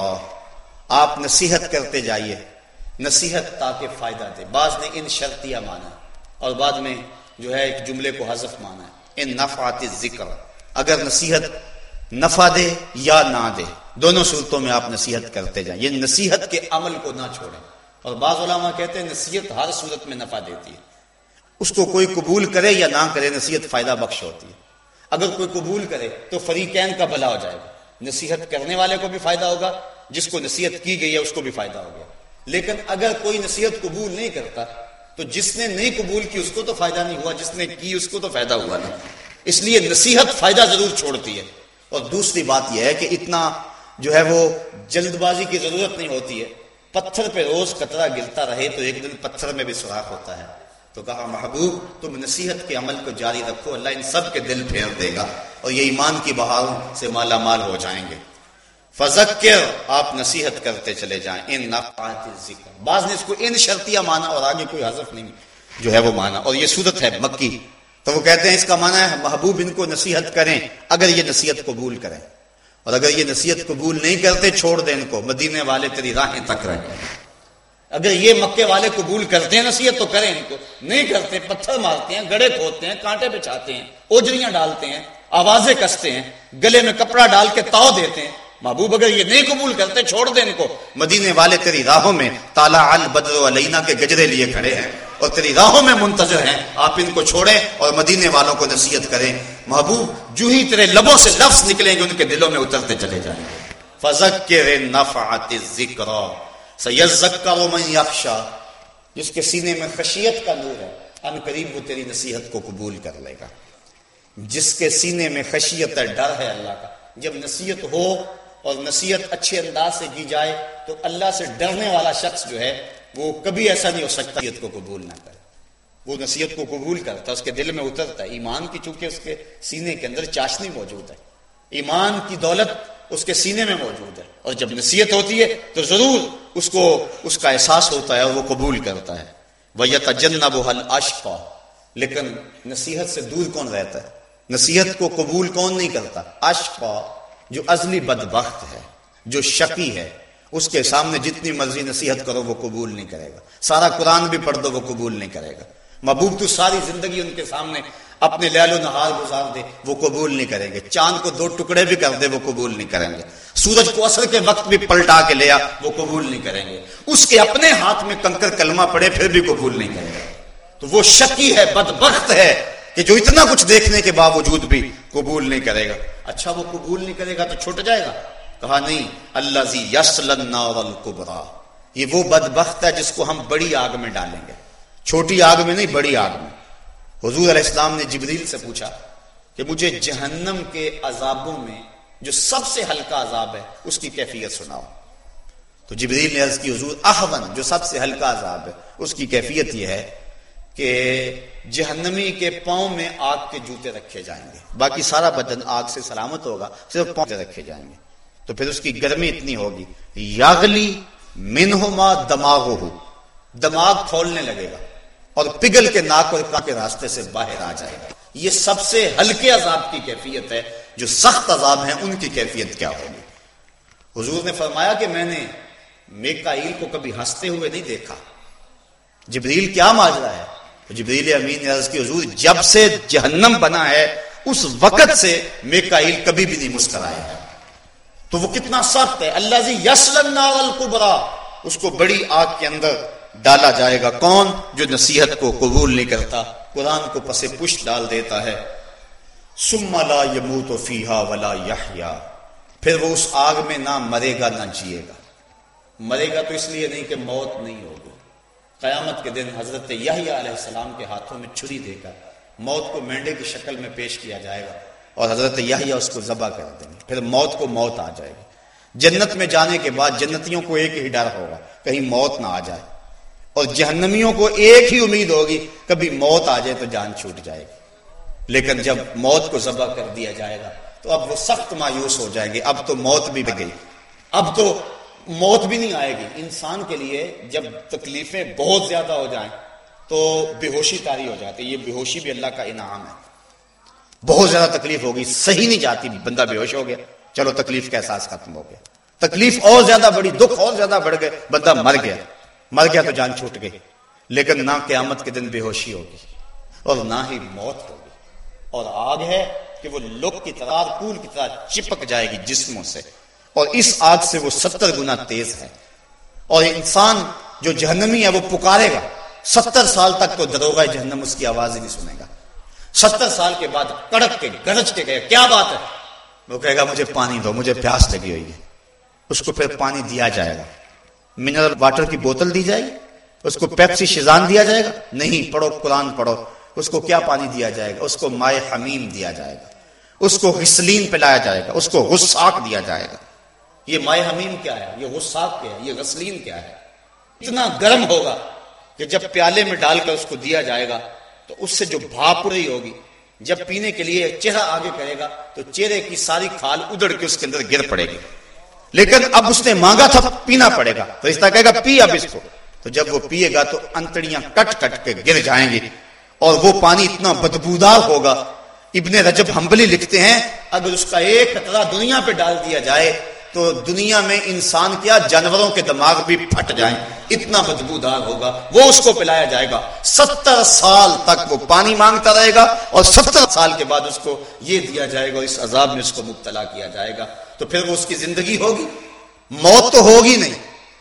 آپ نصیحت کرتے جائیے۔ نصیحت تاکہ فائدہ دے۔ بعض نے ان شرطیاں مانا اور بعد میں جو ہے ایک جملے کو حذف مانا۔ ہے ان نفعات ذکر اگر نصیحت نفع دے یا نہ دے، دونوں صورتوں میں آپ نصیحت کرتے جائیں۔ یہ نصیحت کے عمل کو نہ چھوڑیں۔ اور بعض علماء کہتے ہیں نصیحت ہر صورت میں نفع دیتی ہے۔ اس کو کوئی قبول کرے یا نہ کرے، نصیحت فائدہ بخش ہوتی ہے۔ اگر کوئی قبول کرے تو فریقین کا بھلا ہو جائے گا۔ نصیحت کرنے والے کو بھی فائدہ ہوگا، جس کو نصیحت کی گئی ہے اس کو بھی فائدہ ہوگا لیکن اگر کوئی نصیحت قبول نہیں کرتا، تو جس نے نہیں قبول کی اس کو تو فائدہ نہیں ہوا، جس نے کی اس کو تو فائدہ ہوا نہیں۔ اس لیے نصیحت فائدہ ضرور چھوڑتی ہے۔ اور دوسری بات یہ ہے کہ اتنا جو ہے وہ جلد بازی کی ضرورت نہیں ہوتی ہے۔ پتھر پہ روز قطرہ گرتا رہے تو ایک دن پتھر میں بھی سوراخ ہوتا ہے۔ تو کہا، محبوب، تم نصیحت کے عمل کو جاری رکھو، اللہ ان سب کے دل پھیر دے گا اور یہ ایمان کی بہاروں سے مالا مال ہو جائیں گے۔ فذکر آپ نصیحت کرتے چلے جائیں۔ ان ذکر بعض نے اس کو ان شرطیاں مانا اور آگے کوئی حذف نہیں جو ہے وہ مانا۔ اور یہ صورت ہے مکی۔ تو وہ کہتے ہیں اس کا مانا ہے محبوب ان کو نصیحت کریں اگر یہ نصیحت قبول کریں۔ اور اگر یہ نصیحت قبول نہیں کرتے چھوڑ دیں ان کو، مدینے والے تیری راہیں تک رہیں۔ اگر یہ مکے والے قبول کرتے ہیں نصیحت تو کریں ان کو۔ نہیں کرتے، پتھر مارتے ہیں گڑے کھوتے ہیں، کانٹے بچھاتے ہیں اوجریاں ڈالتے ہیں، آوازیں کستے ہیں، گلے میں کپڑا ڈال کے تاؤ دیتے ہیں۔ محبوب اگر یہ نہیں قبول کرتے، چھوڑ دیں ان کو۔ مدینے والے تیری راہوں میں تالا البدر علینا کے گجرے لیے کھڑے ہیں اور تیری راہوں میں منتظر ہیں۔ آپ ان کو چھوڑیں اور مدینے والوں کو نصیحت کریں۔ محبوب، جو ہی تیرے لبوں سے لفظ نکلیں گے، ان کے دلوں میں اترتے چلے جائیں گے۔ فذکر نفعت الذکر سیذکر من یخشا جس کے سینے میں خشیت کا نور ہے، ان قریب وہ تیری نصیحت کو قبول کر لے گا۔ جس کے سینے میں خشیت ہے ڈر ہے اللہ کا، جب نصیحت ہو اور نصیحت اچھے انداز سے کی جائے تو اللہ سے ڈرنے والا شخص جو ہے وہ کبھی ایسا نہیں ہو سکتا نصیحت کو قبول نہ کرے۔ وہ نصیحت کو قبول کرتا، اس کے دل میں اترتا۔ ہے ایمان کی، چونکہ اس کے سینے کے اندر چاشنی موجود ہے۔ ایمان کی دولت اس کے سینے میں موجود ہے۔ اور جب نصیحت ہوتی ہے تو ضرور اس کو، اس کا احساس ہوتا ہے اور وہ قبول کرتا ہے۔ ویت جنب حل اشفا لیکن نصیحت سے دور کون رہتا ہے؟ نصیحت کو قبول کون نہیں کرتا؟ اشفا جو ازلی بد ہے، جو شکی ہے، اس کے سامنے جتنی مرضی نصیحت کرو، وہ قبول نہیں کرے گا۔ سارا قرآن بھی پڑھ دو، وہ قبول نہیں کرے گا۔ محبوب، تو ساری زندگی ان کے سامنے اپنے لہل و نہار گزار دے، وہ قبول نہیں کریں گے۔ چاند کو دو ٹکڑے بھی کر دے، وہ قبول نہیں کریں گے۔ سورج کو اثر کے وقت بھی پلٹا کے لیا وہ قبول نہیں کریں گے۔ اس کے اپنے ہاتھ میں کنکر کلمہ پڑے پھر بھی قبول نہیں کریں گے۔ تو وہ شکی ہے، بدبخت ہے، کہ جو اتنا کچھ دیکھنے کے باوجود بھی قبول نہیں کرے گا۔ اچھا وہ قبول نہیں کرے گا تو چھوٹ جائے گا؟ کہا نہیں اللہ زی یسل یہ وہ بدبخت ہے جس کو ہم بڑی آگ میں ڈالیں گے۔ چھوٹی آگ میں نہیں، بڑی آگ میں۔ حضور علیہ السلام نے جبریل سے پوچھا کہ مجھے جہنم کے عذابوں میں جو سب سے ہلکا عذاب ہے، اس کی کیفیت سناؤ۔ تو جبریل نے عرض کی، حضور، احون، جو سب سے ہلکا عذاب ہے، اس کی کیفیت یہ ہے کہ جہنمی کے پاؤں میں آگ کے جوتے رکھے جائیں گے۔ باقی سارا بدن آگ سے سلامت ہوگا، صرف پاؤں رکھے جائیں گے۔ تو پھر اس کی گرمی اتنی ہوگی۔ یاگلی منہما دماغ ہو دماغ کھولنے لگے گا اور پگل کے ناک اور کے راستے سے باہر آ جائے گا۔ یہ سب سے ہلکے عذاب کی کیفیت ہے، جو سخت عذاب ہیں، ان کی کیفیت کیا ہوگی؟ حضور نے فرمایا کہ میں نے میکائیل کو کبھی ہنستے ہوئے نہیں دیکھا۔ جبریل کیا ماجرا ہے؟ جبریل امین نے عرض کی، حضور جب سے جہنم بنا ہے، اس وقت سے میکائیل کبھی بھی نہیں مسکرائے۔ تو وہ کتنا سخت ہے۔ اللہ جی یسل اس کو بڑی آگ کے اندر ڈالا جائے گا۔ کون؟ جو نصیحت کو قبول نہیں کرتا، قرآن کو پسے پشت ڈال دیتا ہے۔ سم لا یموت فیہا ولا یحیا پھر وہ اس آگ میں نہ مرے گا، نہ جیے گا۔ مرے گا تو اس لیے نہیں کہ موت نہیں ہوگی۔ قیامت کے دن حضرت یحییٰ علیہ السلام کے ہاتھوں میں چھری دے کر موت کو مینڈے کی شکل میں پیش کیا جائے گا اور حضرت یحییٰ اس کو ذبح کر دیں گے۔ پھر موت کو موت آ جائے گی۔ جنت میں جانے کے بعد جنتیوں کو ایک ہی ڈر ہوگا، کہیں موت نہ آ جائے۔ اور جہنمیوں کو ایک ہی امید ہوگی، کبھی موت آ جائے تو جان چھوٹ جائے گی۔ لیکن جب موت کو ذبح کر دیا جائے گا، تو اب وہ سخت مایوس ہو جائے گی اب تو موت بھی گئی۔ اب تو موت بھی نہیں آئے گی۔ انسان کے لیے جب تکلیفیں بہت زیادہ ہو جائیں تو بے ہوشی تاری ہو جاتی یہ بے ہوشی بھی اللہ کا انعام ہے۔ بہت زیادہ تکلیف ہوگی، صحیح نہیں جاتی، بندہ بے ہوش ہو گیا۔ چلو تکلیف کا احساس ختم ہو گیا۔ تکلیف اور زیادہ بڑی، دکھ اور زیادہ بڑھ گئے، بندہ مر گیا۔ مر گیا تو جان چھوٹ گئی۔ لیکن نہ قیامت کے دن بے ہوشی ہوگی اور نہ ہی موت ہوگی۔ اور آگ ہے کہ وہ لوگ کی طرح پول کی طرح چپک جائے گی جسموں سے۔ اور اس آگ سے وہ ستر گنا تیز ہے۔ اور انسان جو جہنمی ہے وہ پکارے گا۔ ستر سال تک تو دروگا جہنم اس کی آواز ہی نہیں سنے گا۔ ستر سال کے بعد کڑک کے گرج کے گئے۔ کیا بات ہے؟ وہ کہے گا، مجھے پانی دو، مجھے پیاس لگی ہوئی ہے۔ اس کو پھر پانی دیا جائے گا۔ منرل واٹر کی بوتل دی جائے گی۔ اس کو پیپسی شیزان دیا جائے گا۔ نہیں، پڑھو، قرآن پڑھو۔ اس کو کیا پانی دیا جائے گا؟ اس کو مائع حمیم دیا جائے گا۔ اس کو غسلین پلایا جائے گا۔ اس کو غساک دیا جائے گا۔ یہ مائع حمیم کیا ہے؟ یہ غساک کیا ہے؟ یہ غسلین کیا ہے؟ اتنا گرم ہوگا کہ جب پیالے میں ڈال کر اس کو دیا جائے گا تو اس سے جو بھاپ رہی ہوگی، جب پینے کے لیے چہرہ آگے کرے گا تو چہرے کی ساری کھال ادڑ کے اس کے اندر گر پڑے گی۔ لیکن اب اس نے مانگا تھا پینا پڑے گا۔ تو اس طرح کہے گا، پی اب اس کو۔ تو جب وہ پیے گا تو انتڑیاں کٹ کٹ کے گر جائیں گی۔ اور وہ پانی اتنا بدبودار ہوگا۔ ابن رجب ہمبلی لکھتے ہیں، اگر اس کا ایک قطرہ دنیا پہ ڈال دیا جائے تو دنیا میں انسان کیا جانوروں کے دماغ بھی پھٹ جائیں۔ اتنا بدبودار ہوگا۔ وہ اس کو پلایا جائے گا۔ ستر سال تک وہ پانی مانگتا رہے گا اور ستر سال کے بعد اس کو یہ دیا جائے گا اس عذاب میں اس کو مبتلا کیا جائے گا۔ تو پھر وہ اس کی زندگی ہوگی۔ موت تو ہوگی نہیں۔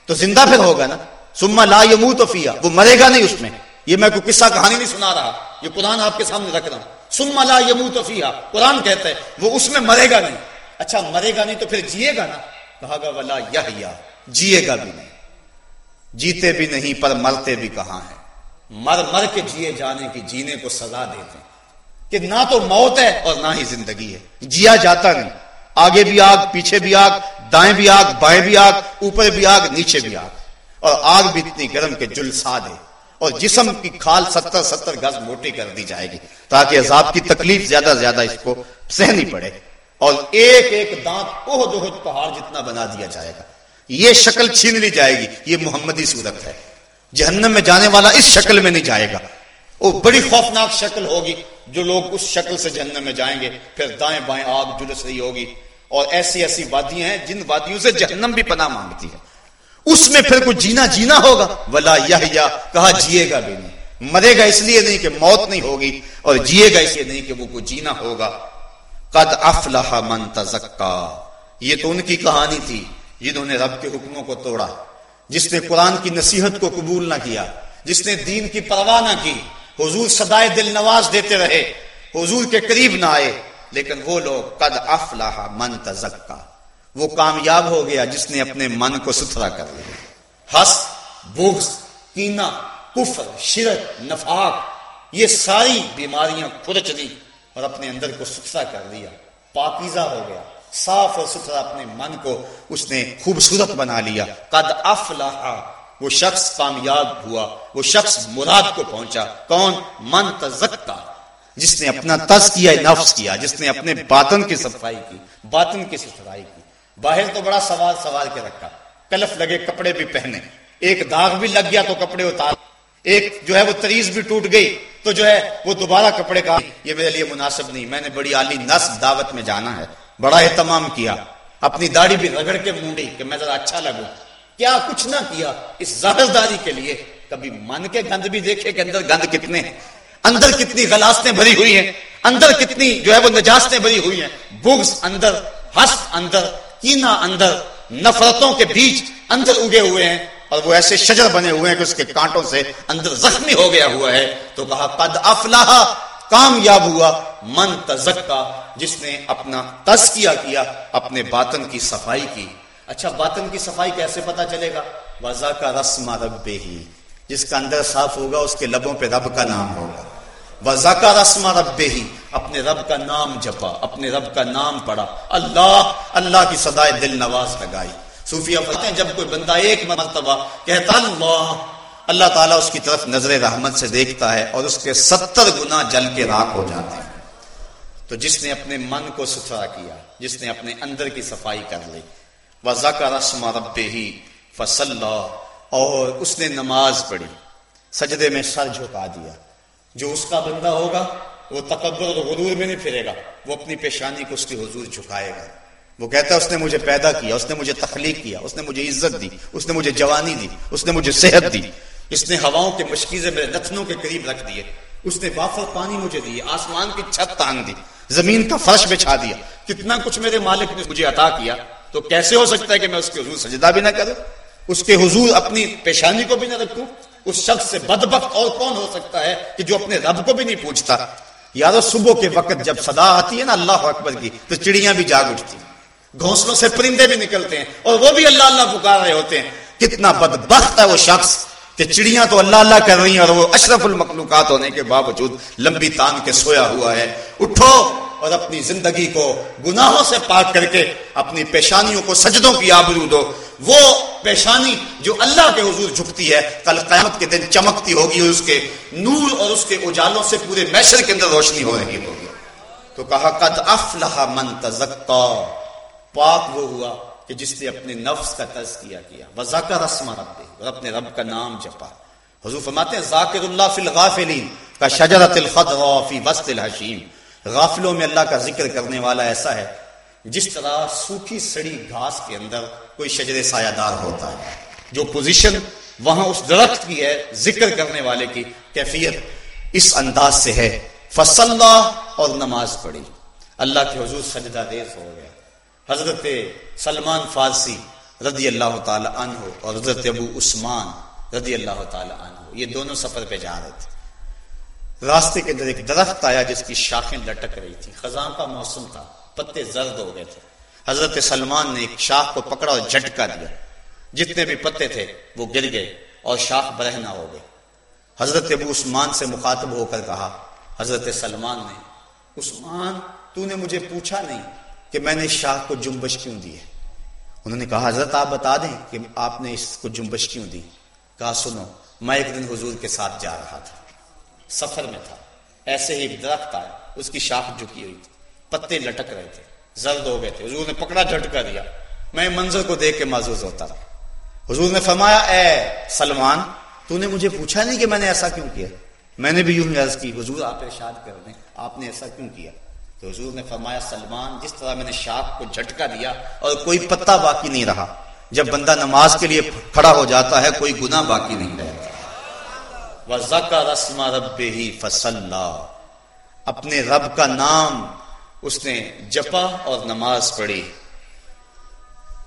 تو زندہ پھر ہوگا نا۔ سما لا یمو تو فیا وہ مرے گا نہیں اس میں۔ یہ میں کوئی قصہ کہانی نہیں سنا رہا۔ یہ قرآن آپ کے سامنے رکھ رہا ہوں۔ سما لا یمو تو فیا قرآن کہتا ہے، وہ اس میں مرے گا نہیں۔ اچھا مرے گا نہیں تو پھر جیے گا نا؟ کہا گا، ولا یا جیے گا بھی نہیں۔ جیتے بھی نہیں، پر مرتے بھی کہاں ہیں؟ مر مر کے جیے جانے کی، جینے کو سزا دیتے کہ نہ تو موت ہے اور نہ ہی زندگی ہے۔ جیا جاتا نہیں۔ آگے بھی آگ، پیچھے بھی آگ، دائیں بھی آگ، بائیں بھی آگ، اوپر بھی آگ، نیچے بھی آگ۔ اور آگ بھی اتنی گرم کے جلسا دے۔ اور جسم کی کھال ستر ستر گز موٹی کر دی جائے گی، تاکہ عذاب کی تکلیف زیادہ زیادہ اس کو سہنی پڑے۔ اور ایک ایک دانت اوہ دوہت پہاڑ جتنا بنا دیا جائے گا۔ یہ شکل چھین لی جائے گی۔ یہ محمدی صورت ہے۔ جہنم میں جانے والا اس شکل میں نہیں جائے گا۔ وہ بڑی خوفناک شکل ہوگی جو لوگ اس شکل سے جہنم میں جائیں گے۔ پھر دائیں بائیں آگ جلس رہی ہوگی۔ اور ایسی ایسی وادیاں ہیں جن وادیوں سے جہنم بھی پناہ مانگتی ہے۔ اس میں پھر کچھ جینا جینا ہوگا؟ ولا یا کہا جیے گا بھی نہیں۔ مرے گا اس لیے نہیں کہ موت نہیں ہوگی اور جیے گا اس لیے نہیں کہ وہ کچھ جینا ہوگا۔ قد افلح من تزکا یہ تو ان کی کہانی تھی جنہوں نے رب کے حکموں کو توڑا، جس نے قرآن کی نصیحت کو قبول نہ کیا، جس نے دین کی پرواہ نہ کی، حضور سدائے دل نواز دیتے رہے، حضور کے قریب نہ آئے، لیکن وہ لوگ قد افلاح من تزکا وہ کامیاب ہو گیا جس نے اپنے من کو ستھرا کر لیا۔ ہس، بغض کینا کفر، شرک، نفاق، یہ ساری بیماریاں کھرچ دی اور اپنے اندر کو ستھرا کر دیا، پاکیزہ ہو گیا۔ صاف اور ستھرا اپنے من کو اس نے خوبصورت بنا لیا۔ قد افلاح وہ شخص کامیاب ہوا، وہ شخص مراد کو پہنچا۔ کون؟ من تزکا، جس نے اپنا تز کیا نفس کیا، جس نے اپنے باطن کی صفائی کی، باطن کی صفائی کی۔ باہر تو بڑا سوال سوال کے رکھا۔ کلف لگے کپڑے بھی پہنے۔ ایک داغ بھی لگ گیا تو کپڑے اتار۔ ایک جو ہے وہ تریز بھی ٹوٹ گئی۔ تو جو ہے وہ دوبارہ کپڑے کا یہ میرے لیے مناسب نہیں۔ میں نے بڑی عالی نس دعوت میں جانا ہے۔ بڑا اہتمام کیا۔ اپنی داڑھی بھی رگڑ کے مونڈی کہ میں ذرا اچھا لگوں۔ کیا کچھ نہ کیا اس ظاہر داری کے لیے۔ کبھی من کے گند بھی دیکھے کہ اندر گند کتنے ہیں۔ اندر کتنی غلاستیں بھری ہوئی ہیں۔ اندر کتنی جو ہے وہ نجاستیں بھری ہوئی ہیں۔ بغض اندر ہس اندر کینا اندر، نفرتوں کے بیچ اندر اگے ہوئے ہیں۔ اور وہ ایسے شجر بنے ہوئے ہیں کہ اس کے کانٹوں سے اندر زخمی ہو گیا ہوا ہے۔ تو کہا، قد افلاح کامیاب ہوا، من تزکا، جس نے اپنا تزکیہ کیا، اپنے باطن کی صفائی کی۔ اچھا باطن کی صفائی کیسے پتا چلے گا؟ وزا کا رسم رب ہی جس کا اندر صاف ہوگا، اس کے لبوں پہ رب کا نام ہوگا۔ وزا کا رسم رب ہی اپنے رب کا نام جپا، اپنے رب کا نام پڑھا۔ اللہ اللہ کی سدائے دل نواز لگائی۔ صوفیہ ہیں، جب کوئی بندہ ایک مرتبہ کہتا اللہ اللہ تعالیٰ اس کی طرف نظر رحمت سے دیکھتا ہے اور اس کے ستر گنا جل کے راک ہو جاتے ہیں۔ تو جس نے اپنے من کو ستھرا کیا، جس نے اپنے اندر کی صفائی کر لی وزا کا رسم رب ہی فصل اور اس نے نماز پڑھی، سجدے میں سر جھکا دیا۔ جو اس کا بندہ ہوگا، وہ تکبر اور غرور میں نہیں پھرے گا، وہ اپنی پیشانی کو اس کی حضور جھکائے گا۔ وہ کہتا ہے، اس نے مجھے پیدا کیا، اس نے مجھے تخلیق کیا، اس نے مجھے عزت دی، اس نے مجھے جوانی دی، اس نے مجھے صحت دی۔ اس نے ہواؤں کے مشکیزیں میرے نتنوں کے قریب رکھ دیے۔ اس نے وافر پانی مجھے دی آسمان کی چھت تان دی، زمین کا فرش بچھا دیا۔ کتنا کچھ میرے مالک نے مجھے عطا کیا، تو کیسے ہو سکتا ہے کہ میں اس کے حضور سجدہ بھی نہ کروں؟ اس کے حضور اپنی پیشانی کو بھی نہ رکھوں؟ اس شخص سے بدبخت اور کون ہو سکتا ہے کہ جو اپنے رب کو بھی نہیں پوچھتا یارو، صبح کے وقت جب صدا آتی ہے نا، اللہ اکبر کی، تو چڑیاں بھی جاگ اٹھتی ہیں۔ گھونسلوں سے پرندے بھی نکلتے ہیں اور وہ بھی اللہ اللہ پکار رہے ہوتے ہیں۔ کتنا بدبخت ہے وہ شخص کہ چڑیاں تو اللہ اللہ کر رہی ہیں اور وہ اشرف المخلوقات ہونے کے باوجود لمبی تان کے سویا ہوا ہے۔ اٹھو اور اپنی زندگی کو گناہوں سے پاک کر کے اپنی پیشانیوں کو سجدوں کی آبرو دو۔ وہ پیشانی جو اللہ کے حضور جھکتی ہے، کل قیامت کے دن چمکتی ہوگی اور اس کے نور اور اس کے اجالوں سے پورے میشر کے اندر روشنی ہو رہی ہوگی۔ تو کہا، قد افلح من تزکا۔ پاک وہ ہوا کہ جس نے اپنے نفس کا تزکیہ کیا وزاکر رسم رب اور اپنے رب کا نام جپا۔ حضور فرماتے ہیں، ذاکر اللہ فی الغافلین کا شجرت الخضر فی وسط الحشیم۔ غافلوں میں اللہ کا ذکر کرنے والا ایسا ہے، جس طرح سوکھی سڑی گھاس کے اندر کوئی شجر سایہ دار ہوتا ہے۔ جو پوزیشن وہاں اس درخت کی ہے، ذکر کرنے والے کی کیفیت اس انداز سے ہے۔ فصل اور نماز پڑھی۔ اللہ کے حضور سجدہ ریز ہو گیا۔ حضرت سلمان فارسی رضی اللہ تعالی عنہ اور حضرت ابو عثمان رضی اللہ تعالی عنہ، یہ دونوں سفر پہ جا رہے تھے۔ راستے کے اندر ایک درخت آیا جس کی شاخیں لٹک رہی تھی خزاں کا موسم تھا، پتے زرد ہو گئے تھے۔ حضرت سلمان نے ایک شاخ کو پکڑا اور جھٹکا دیا۔ جتنے بھی پتے تھے، وہ گر گئے اور شاخ برہنا ہو گئے۔ حضرت ابو عثمان سے مخاطب ہو کر کہا، حضرت سلمان نے، عثمان، تو نے مجھے پوچھا نہیں کہ میں نے شاخ کو جنبش کیوں دی ہے؟ انہوں نے کہا، حضرت آپ بتا دیں کہ آپ نے اس کو جنبش کیوں دی؟ کہا، سنو، میں ایک دن حضور کے ساتھ جا رہا تھا۔ سفر میں تھا۔ ایسے ہی ایک درخت آیا، اس کی شاخ جھکی ہوئی تھی۔ پتے لٹک رہے تھے۔ زرد ہو گئے تھے۔ حضور نے پکڑا، جھٹکا دیا۔ میں منظر کو دیکھ کے محظوظ ہوتا رہا۔ حضور نے فرمایا، اے سلمان، تو نے مجھے پوچھا نہیں کہ میں نے ایسا کیوں کیا؟ میں نے بھی یوں عرض کی، حضور، آپ ارشاد کر دیں، آپ نے ایسا کیوں کیا؟ تو حضور نے فرمایا، سلمان، جس طرح میں نے شاخ کو جھٹکا دیا اور کوئی پتا باقی نہیں رہا، جب بندہ نماز کے لیے کھڑا ہو جاتا ہے، کوئی گنا باقی نہیں رہتا۔ رسم رب ہی فصل اپنے رب کا نام اس نے جپا اور نماز پڑھی۔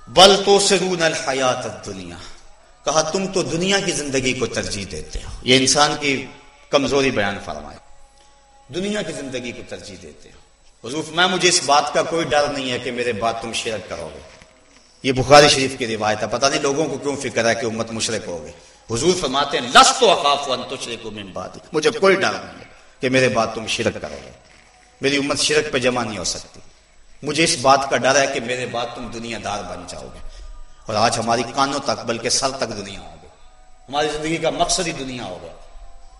بل تو سرون الحیات دنیا کہا، تم تو دنیا کی زندگی کو ترجیح دیتے ہو۔ یہ انسان کی کمزوری بیان فرمائے۔ دنیا کی زندگی کو ترجیح دیتے ہو۔ حضور میں مجھے اس بات کا کوئی ڈر نہیں ہے کہ میرے بات تم شرک کرو گے۔ یہ بخاری شریف کی روایت ہے، پتہ نہیں لوگوں کو کیوں فکر ہے کہ امت مشرق ہو گئے حضور فرماتے ہیں لس تو اقاف من بعد مجھے کوئی ڈر نہیں ہے کہ میرے بات تم شرک کرو گے۔ میری امت شرک پہ جمع نہیں ہو سکتی۔ مجھے اس بات کا ڈر ہے کہ میرے بعد تم دنیا دار بن جاؤ گے۔ اور آج ہماری کانوں تک، بلکہ سر تک دنیا ہو گئی۔ ہماری زندگی کا مقصد ہی دنیا ہوگا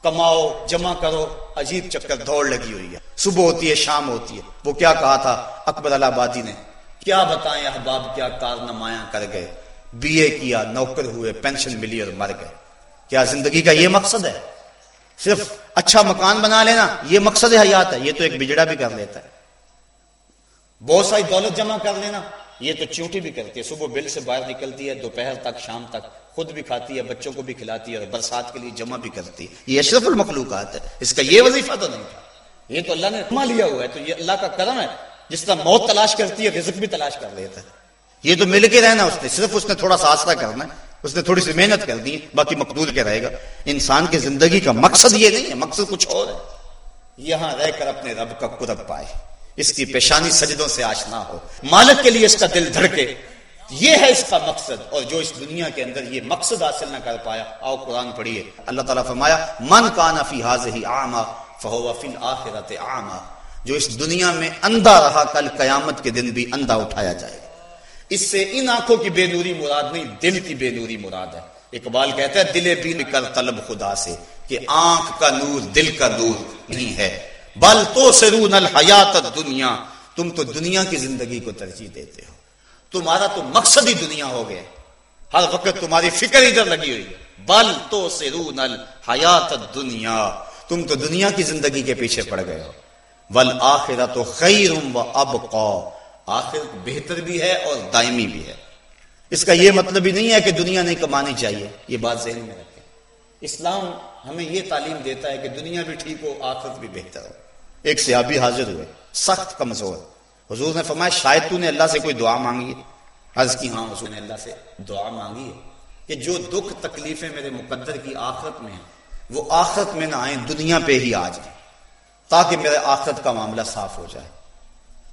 کماؤ، جمع کرو، عجیب چکر دوڑ لگی ہوئی ہے۔ صبح ہوتی ہے، شام ہوتی ہے۔ وہ کیا کہا تھا؟ اکبر اللہ آبادی نے۔ کیا بتائیں احباب، کیا کارنمایاں کر گئے۔ بی اے کیا، نوکر ہوئے، پینشن ملی اور مر گئے۔ کیا زندگی کا یہ مقصد ہے؟ صرف اچھا مکان بنا لینا، یہ مقصد حیات ہے۔ یہ تو ایک بجڑا بھی کر لیتا ہے۔ بہت ساری دولت جمع کر لینا۔ یہ تو چوٹی بھی کرتی ہے، صبح بل سے باہر نکلتی ہے، دوپہر تک، شام تک، خود بھی کھاتی ہے، بچوں کو بھی کھلاتی ہے اور برسات کے لیے جمع بھی کرتی ہے۔ یہ اشرف المخلوقات ہے۔ اس کا یہ وظیفہ تو نہیں تھا۔ یہ تو اللہ نے لیا ہوا ہے، تو یہ اللہ کا کرم ہے۔ جس طرح موت تلاش کرتی ہے، رزق بھی تلاش کر لیتا ہے۔ یہ تو مل کے رہنا اس نے، صرف اس نے تھوڑا سا آسرا کرنا ہے۔ اس نے تھوڑی سی محنت کر دی، باقی مقدور کے رہے گا۔ انسان کی زندگی کا مقصد یہ نہیں ہے، مقصد کچھ اور ہے۔ یہاں رہ کر اپنے رب کا قرب پائے۔ اس کی پیشانی سجدوں سے آشنا ہو۔ مالک کے لیے اس کا دل دھڑکے۔ یہ ہے اس کا مقصد۔ اور جو اس دنیا کے اندر یہ مقصد حاصل نہ کر پایا، آؤ قرآن پڑھیے۔ اللہ تعالیٰ فرمایا، من کانا فی حاضی آما فہو فی آخرت آما جو اس دنیا میں اندھا رہا، کل قیامت کے دن بھی اندھا اٹھایا جائے گا۔ اس سے ان آنکھوں کی بے نوری مراد نہیں، دل کی بے نوری مراد ہے۔ اقبال کہتا ہے دل بھی نکل طلب خدا سے کہ آنکھ کا نور دل کا نور نہیں ہے۔ بل تو سرون الحیات دنیا تم تو دنیا کی زندگی کو ترجیح دیتے ہو۔ تمہارا تو مقصد ہی دنیا ہو گیا۔ ہر وقت تمہاری فکر ادھر لگی ہوئی بل تو سرون الحیات دنیا تم تو دنیا کی زندگی کے پیچھے پڑ گئے ہو۔ ول آخرا تو خیر و اب آخر بہتر بھی ہے اور دائمی بھی ہے۔ اس کا یہ مطلب ہی نہیں ہے کہ دنیا نہیں کمانی چاہیے۔ یہ بات ذہن میں رکھے اسلام ہمیں یہ تعلیم دیتا ہے کہ دنیا بھی ٹھیک ہو، آخرت بھی بہتر ہو۔ ایک سیابی حاضر ہوئے، سخت کمزور۔ حضور نے فرمایا، شاید تو نے اللہ سے کوئی دعا مانگی ہے؟ عرض کی ہاں حضور نے اللہ سے دعا مانگی ہے کہ جو دکھ تکلیفیں میرے مقدر کی آخرت میں ہیں، وہ آخرت میں نہ آئیں، دنیا پہ ہی آ جائیں، تاکہ میرے آخرت کا معاملہ صاف ہو جائے۔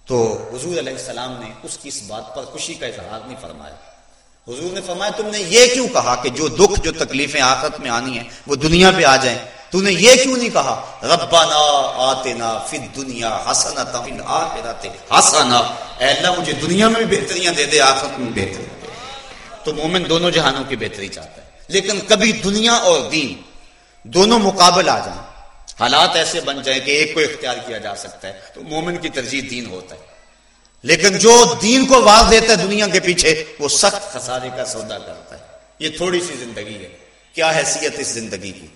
تو حضور علیہ السلام نے اس کی اس بات پر خوشی کا اظہار نہیں فرمایا۔ حضور نے فرمایا، تم نے یہ کیوں کہا کہ جو دکھ، جو تکلیفیں آخرت میں آنی ہیں، وہ دنیا پہ آ جائیں؟ تو نے یہ کیوں نہیں کہا؟ ربنا آتنا فی الدنیا حسنتا فی الاخرت حسنا اے اللہ، مجھے دنیا میں بھی بہتریاں دے دے، آخرت میں بہتری دے تو مومن دونوں جہانوں کی بہتری چاہتا ہے۔ لیکن کبھی دنیا اور دین دونوں مقابل آ جائیں۔ حالات ایسے بن جائیں کہ ایک کو اختیار کیا جا سکتا ہے، تو مومن کی ترجیح دین ہوتا ہے۔ لیکن جو دین کو واضح دیتا ہے دنیا کے پیچھے، وہ سخت خسارے کا سودا کرتا ہے۔ یہ تھوڑی سی زندگی ہے۔ کیا حیثیت اس زندگی کی؟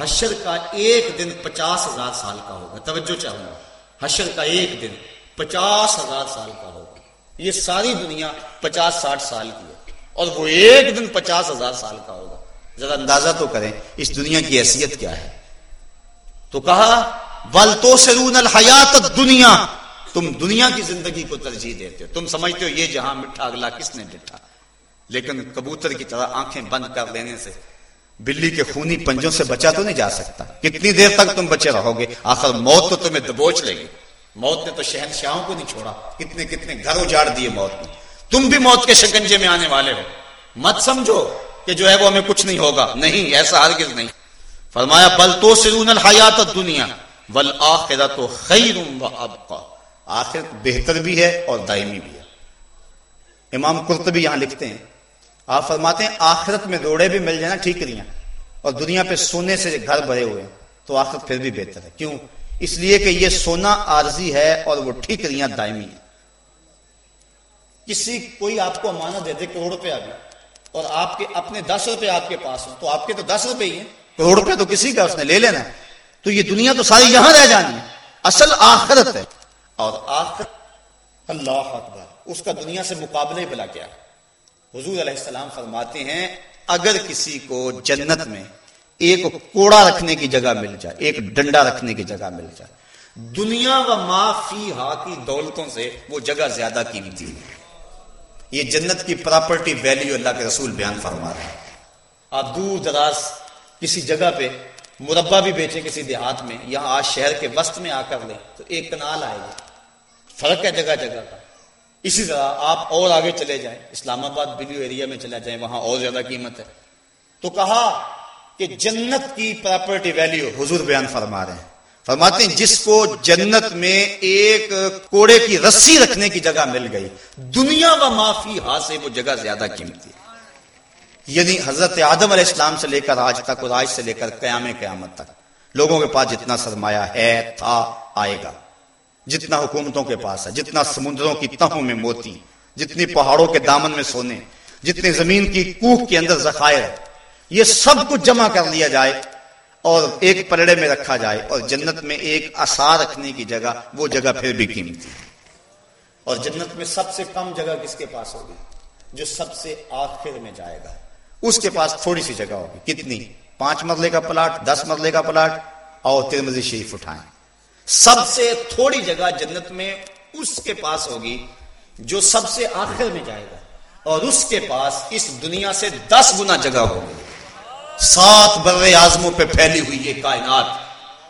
حشر کا ایک دن پچاس ہزار سال کا ہوگا۔ توجہ چاہوں گا حشر کا ایک دن پچاس ہزار سال کا ہوگا۔ یہ ساری دنیا پچاس ساٹھ سال کی ہے۔ اور وہ ایک دن پچاس ہزار سال کا ہوگا۔ ذرا اندازہ تو کریں اس دنیا کی حیثیت کیا ہے۔ تو کہا ول تو سرون الحیات دنیا تم دنیا کی زندگی کو ترجیح دیتے ہو۔ تم سمجھتے ہو یہ جہاں مٹھا اگلا کس نے ڈٹھا لیکن کبوتر کی طرح آنکھیں بند کر لینے سے بلی کے خونی پنجوں سے بچا تو نہیں جا سکتا۔ کتنی دیر تک تم بچے رہو گے؟ آخر موت تو تمہیں دبوچ لے گی۔ موت نے تو شہنشاہوں کو نہیں چھوڑا۔ کتنے کتنے گھر اجاڑ دیے موت نے۔ تم بھی موت کے شکنجے میں آنے والے ہو۔ مت سمجھو کہ جو ہے وہ ہمیں کچھ نہیں ہوگا۔ نہیں، ایسا ہرگز نہیں۔ فرمایا، بل تو سرون الحیات دنیا بل آخرت خیر و ابقا۔ آخرت بہتر بھی ہے اور دائمی بھی ہے۔ امام قرطبی یہاں لکھتے ہیں آپ فرماتے ہیں، آخرت میں روڑے بھی مل جائیں نا، ٹھیک رہی اور دنیا پہ سونے سے گھر بھرے ہوئے ہیں، تو آخرت پھر بھی بہتر ہے۔ کیوں؟ اس لیے کہ یہ سونا عارضی ہے اور وہ ٹھیک رہی دائمی ہے کسی، کوئی آپ کو امانت دے دے کروڑ روپے ابھی اور آپ کے اپنے دس روپے آپ کے پاس ہوں تو آپ کے تو دس روپے ہی ہیں۔ کروڑ روپے تو کسی کا، اس نے لے لینا تو یہ دنیا تو ساری یہاں رہ جانی ہے۔ اصل آخرت ہے۔ اور آخرت، اللہ اکبر، اس کا دنیا سے مقابلہ ہی بلا کیا حضور علیہ السلام فرماتے ہیں اگر کسی کو جنت میں ایک کوڑا رکھنے کی جگہ مل جائے ایک ڈنڈا رکھنے کی جگہ مل جائے دنیا و معافی ہا کی دولتوں سے وہ جگہ زیادہ قیمتی ہے۔ یہ جنت کی پراپرٹی ویلیو اللہ کے رسول بیان فرما رہے ہیں۔ آپ دور دراز کسی جگہ پہ مربع بھی بیچے کسی دیہات میں یہاں آج شہر کے وسط میں آ کر لیں تو ایک کنال آئے گا۔ فرق ہے جگہ جگہ کا۔ اسی طرح آپ اور آگے چلے جائیں، اسلام آباد بلیو ایریا میں چلے جائیں، وہاں اور زیادہ قیمت ہے۔ تو کہا کہ جنت کی پراپرٹی ویلیو حضور بیان فرما رہے ہیں۔ فرماتے ہیں، جس کو جنت میں ایک کوڑے کی رسی رکھنے کی جگہ مل گئی، دنیا و معافی ہاتھ سے وہ جگہ زیادہ قیمتی ہے۔ یعنی حضرت آدم علیہ السلام سے لے کر آج تک اور آج سے لے کر قیام قیامت تک، لوگوں کے پاس جتنا سرمایہ ہے تھا آئے گا۔ جتنا حکومتوں کے پاس ہے، جتنا سمندروں کی تہوں میں موتی، جتنی پہاڑوں کے دامن میں سونے، جتنی زمین کی کوہ کے اندر ذخائر یہ سب کچھ جمع کر لیا جائے اور ایک پلڑے میں رکھا جائے اور جنت میں ایک آسار رکھنے کی جگہ، وہ جگہ پھر بھی قیمتی اور جنت میں سب سے کم جگہ کس کے پاس ہوگی؟ جو سب سے آخر میں جائے گا۔ اس کے پاس تھوڑی سی جگہ ہوگی۔ کتنی؟ پانچ مرلے کا پلاٹ، دس مرلے کا پلاٹ اور ترمزی شریف اٹھائیں۔ سب سے تھوڑی جگہ جنت میں اس کے پاس ہوگی جو سب سے آخر میں جائے گا۔ اور اس کے پاس اس دنیا سے دس گنا جگہ ہوگی۔ سات بر آزموں پہ پھیلی ہوئی یہ کائنات۔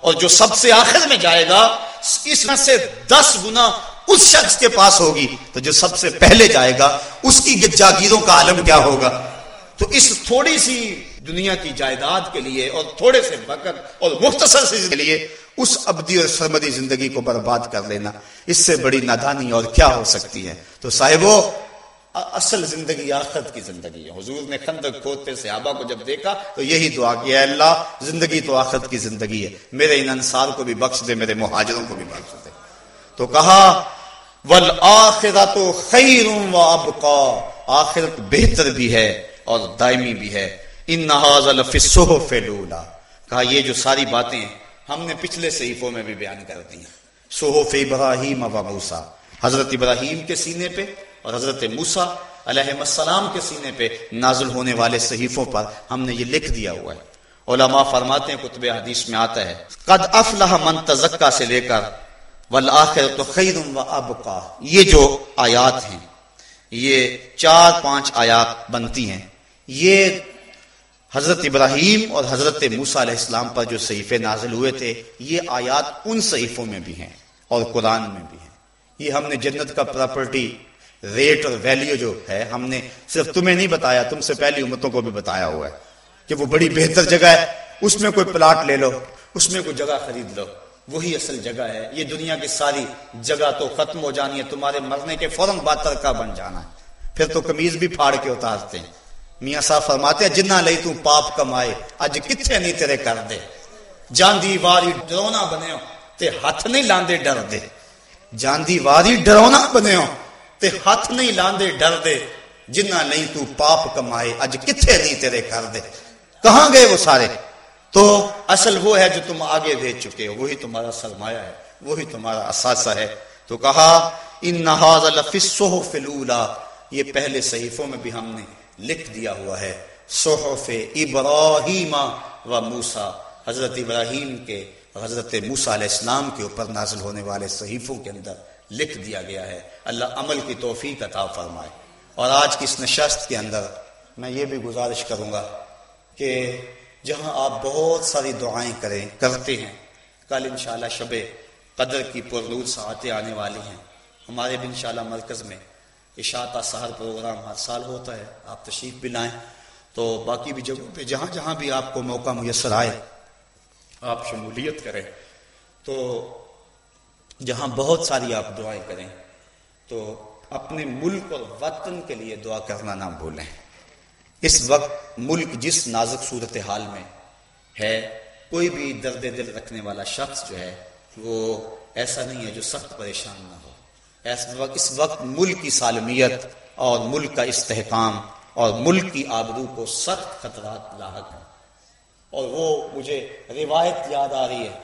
اور جو سب سے آخر میں جائے گا، اس میں سے دس گنا اس شخص کے پاس ہوگی۔ تو جو سب سے پہلے جائے گا، اس کی جاگیروں کا عالم کیا ہوگا؟ تو اس تھوڑی سی دنیا کی جائیداد کے لیے اور تھوڑے سے وقت اور مختصر سے لیے اس ابدی اور سرمدی زندگی کو برباد کر لینا۔ اس سے بڑی نادانی اور کیا ہو سکتی ہے؟ تو صاحبو اصل زندگی آخرت کی زندگی ہے۔ حضور نے خندق کھودتے صحابہ کو جب دیکھا، تو یہی دعا کیا اللہ، زندگی تو آخرت کی زندگی ہے۔ میرے ان انصار کو بھی بخش دے، میرے مہاجروں کو بھی بخش دے۔ تو کہا، والآخرت خیر و ابقا آخرت بہتر بھی ہے اور دائمی بھی ہے۔ ان نہاز الفصحف لولا کہا، یہ جو ساری باتیں ہم نے پچھلے صحیفوں میں بھی بیان کر دی صحف ابراہیم و موسا حضرت ابراہیم کے سینے پہ اور حضرت موسا علیہ السلام کے سینے پہ نازل ہونے والے صحیفوں پر ہم نے یہ لکھ دیا ہوا ہے۔ علماء فرماتے ہیں، کتب حدیث میں آتا ہے، قد افلح من تزکا سے لے کر والآخرت خیر و ابقا۔ یہ جو آیات ہیں، یہ چار پانچ آیات بنتی ہیں۔ یہ حضرت ابراہیم اور حضرت موسا علیہ السلام پر جو صحیفے نازل ہوئے تھے، یہ آیات ان صحیفوں میں بھی ہیں اور قرآن میں بھی ہیں۔ یہ ہم نے جنت کا پراپرٹی ریٹ اور ویلیو جو ہے، ہم نے صرف تمہیں نہیں بتایا، تم سے پہلی امتوں کو بھی بتایا ہوا ہے کہ وہ بڑی بہتر جگہ ہے۔ اس میں کوئی پلاٹ لے لو، اس میں کوئی جگہ خرید لو۔ وہی اصل جگہ ہے۔ یہ دنیا کی ساری جگہ تو ختم ہو جانی ہے، تمہارے مرنے کے فوراً بات ترکا بن جانا ہے۔ پھر تو کمیز بھی پھاڑ کے اتارتے ہیں۔ میاں صاحب فرماتے ہیں، جنہ لئی تو پاپ کمائے، اج کتنے نہیں تیرے کر دے؟ جاندی واری ڈرونا بنے تے ہاتھ نہیں لاندے ڈر دے۔ جاندی واری ڈرونا بنے تے ہاتھ نہیں لاندے ڈر دے۔ جنہ نہیں تو پاپ کمائے، اج کتنے نہیں تیرے کر دے؟ کہاں گئے وہ سارے؟ تو اصل وہ ہے جو تم آگے بھیج چکے ہو، وہی تمہارا سرمایہ ہے، وہی تمہارا اثاثہ ہے۔ تو کہا، ان نہاز فلولا یہ پہلے صحیفوں میں بھی ہم نے لکھ دیا ہوا ہے۔ صحف ابراہیم و موسا حضرت ابراہیم کے، حضرت موسا علیہ السلام کے اوپر نازل ہونے والے صحیفوں کے اندر لکھ دیا گیا ہے۔ اللہ عمل کی توفیق عطا فرمائے۔ اور آج کی اس نشست کے اندر میں یہ بھی گزارش کروں گا کہ جہاں آپ بہت ساری دعائیں کریں، کرتے ہیں، کل انشاءاللہ شب قدر کی پرلور ساعتیں آنے والی ہیں۔ ہمارے بھی انشاءاللہ مرکز میں اشاعت سہر پروگرام ہر سال ہوتا ہے، آپ تشریف بھی لائیں۔ تو باقی بھی جگہوں پہ جہاں جہاں بھی آپ کو موقع میسر آئے، آپ شمولیت کریں۔ تو جہاں بہت ساری آپ دعائیں کریں، تو اپنے ملک اور وطن کے لیے دعا کرنا نہ بھولیں۔ اس وقت ملک جس نازک صورت حال میں ہے، کوئی بھی درد دل رکھنے والا شخص جو ہے، وہ ایسا نہیں ہے جو سخت پریشان نہ ہو۔ اس وقت ملک کی سالمیت اور ملک کا استحکام اور ملک کی آبرو کو سخت خطرات لاحق ہیں۔ اور وہ مجھے روایت یاد آ رہی ہے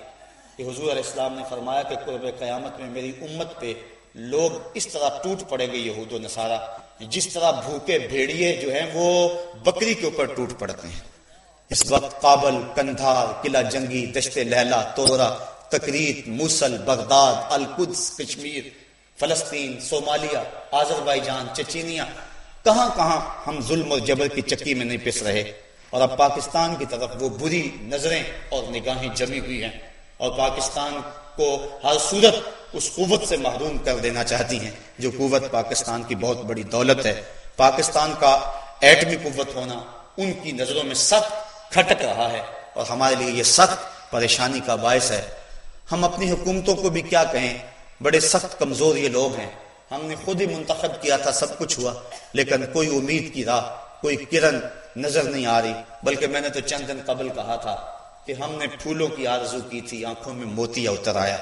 کہ حضور علیہ السلام نے فرمایا کہ قرب قیامت میں میری امت پہ لوگ اس طرح ٹوٹ پڑیں گے، یہود و نصارہ، جس طرح بھوکے بھیڑیے جو ہیں وہ بکری کے اوپر ٹوٹ پڑتے ہیں۔ اس وقت کابل، کندھار، قلعہ جنگی، دشت لہلا تورا تقریب موسل، بغداد، القدس، کشمیر فلسطین Somalia Azerbaijan Chechnya, کہاں کہاں ہم ظلم اور جبر کی چکی میں نہیں پس رہے۔ اور اب پاکستان کی طرف وہ بری نظریں اور نگاہیں جمی ہوئی ہیں۔ اور پاکستان کو ہر صورت اس قوت سے محروم کر دینا چاہتی ہیں۔ جو قوت پاکستان کی بہت بڑی دولت ہے۔ پاکستان کا ایٹمی قوت ہونا ان کی نظروں میں سخت کھٹک رہا ہے۔ اور ہمارے لیے یہ سخت پریشانی کا باعث ہے۔ ہم اپنی حکومتوں کو بھی کیا کہیں؟ بڑے سخت کمزور یہ لوگ ہیں۔ ہم نے خود ہی منتخب کیا تھا، سب کچھ ہوا۔ لیکن کوئی امید کی راہ، کوئی کرن نظر نہیں آ رہی۔ بلکہ میں نے تو چند دن قبل کہا تھا کہ ہم نے پھولوں کی آرزو کی تھی، آنکھوں میں موتیا اتر آیا۔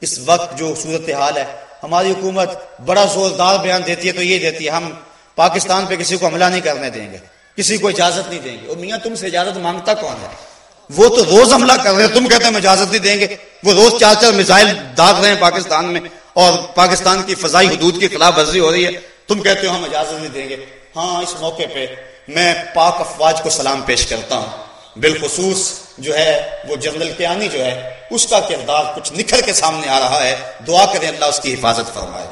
اس وقت جو صورت حال ہے، ہماری حکومت بڑا زوردار بیان دیتی ہے تو یہ دیتی ہے، ہم پاکستان پہ کسی کو حملہ نہیں کرنے دیں گے، کسی کو اجازت نہیں دیں گے۔ اور میاں، تم سے اجازت مانگتا کون ہے؟ وہ تو روز حملہ کر رہے ہیں۔ تم کہتے ہیں ہم اجازت نہیں دیں گے۔ وہ روز چار چار میزائل داغ رہے ہیں پاکستان میں اور پاکستان کی فضائی حدود کی خلاف ورزی ہو رہی ہے۔ تم کہتے ہو ہم اجازت نہیں دیں گے۔ ہاں اس موقع پہ میں پاک افواج کو سلام پیش کرتا ہوں۔ بالخصوص جو ہے وہ جنرل کیانی جو ہے، اس کا کردار کچھ نکھر کے سامنے آ رہا ہے۔ دعا کریں اللہ اس کی حفاظت فرمائے۔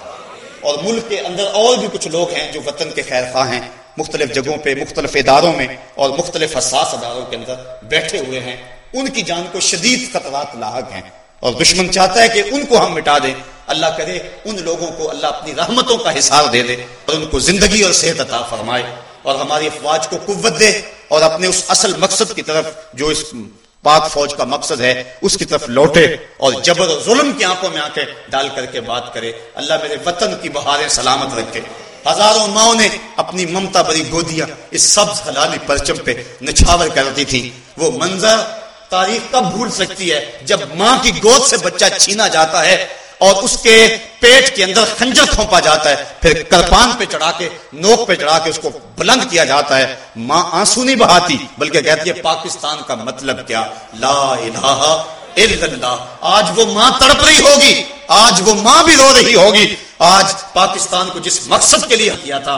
اور ملک کے اندر اور بھی کچھ لوگ ہیں جو وطن کے خیر خواہ ہیں۔ مختلف جگہوں پہ، مختلف اداروں میں اور مختلف حساس اداروں کے اندر بیٹھے ہوئے ہیں۔ ان کی جان کو شدید خطرات لاحق ہیں اور دشمن چاہتا ہے کہ ان کو ہم مٹا دیں۔ اللہ کرے ان لوگوں کو اللہ اپنی رحمتوں کا حساب دے دے اور ان کو زندگی اور صحت عطا فرمائے اور ہماری افواج کو قوت دے اور اپنے اس اصل مقصد کی طرف جو اس پاک فوج کا مقصد ہے، اس کی طرف لوٹے اور جبر و ظلم کی آنکھوں میں آنکھیں ڈال کر کے بات کرے۔ اللہ میرے وطن کی بہاریں سلامت رکھے۔ ہزاروں ماؤں نے اپنی ممتا بری گودیاں اس سبز حلالی پرچم پہ نچھاور کرتی تھی وہ منظر تاریخ کب بھول سکتی ہے جب ماں کی گود سے بچہ چھینا جاتا ہے اور اس کے پیٹ کے اندر خنجر کھونپا جاتا ہے۔ پھر کرپان پہ چڑھا کے، نوک پہ چڑھا کے اس کو بلند کیا جاتا ہے۔ ماں آنسو نہیں بہاتی، بلکہ کہتی ہے، پاکستان کا مطلب کیا؟ لا الہ اللہ آج وہ ماں تڑپ رہی ہوگی، آج وہ ماں بھی رو رہی ہوگی، آج پاکستان کو جس مقصد کے لیے کیا تھا،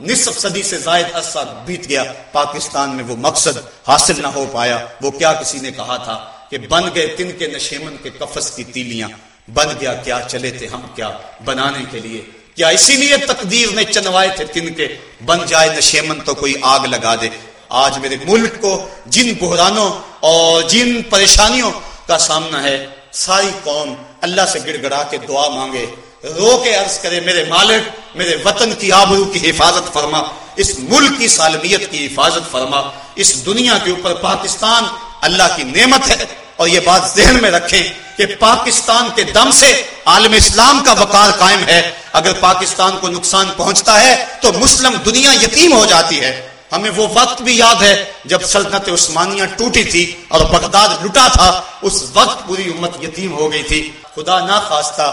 نصف صدی سے زائد عرصہ بیت گیا، پاکستان میں وہ مقصد حاصل نہ ہو پایا۔ وہ کیا کسی نے کہا تھا کہ بن گئے تن کے نشیمن کے کفس کی تیلیاں، بن گیا کیا، چلے تھے ہم کیا بنانے کے لیے؟ کیا اسی لیے تقدیر نے چنوائے تھے تن کے؟ بن جائے نشیمن تو کوئی آگ لگا دے۔ آج میرے ملک کو جن بحرانوں اور جن پریشانیوں کا سامنا ہے۔ ساری قوم اللہ سے گڑ گڑا کے دعا مانگے۔ رو کے عرض کرے، میرے مالک، میرے وطن کی آبرو کی حفاظت فرما۔ اس ملک کی سالمیت کی حفاظت فرما۔ اس دنیا کے اوپر پاکستان اللہ کی نعمت ہے۔ اور یہ بات ذہن میں رکھیں کہ پاکستان کے دم سے عالم اسلام کا وقار قائم ہے۔ اگر پاکستان کو نقصان پہنچتا ہے تو مسلم دنیا یتیم ہو جاتی ہے۔ ہمیں وہ وقت بھی یاد ہے جب سلطنت عثمانیہ ٹوٹی تھی اور بغداد لٹا تھا، اس وقت پوری امت یتیم ہو گئی تھی۔ خدا نہ خواستہ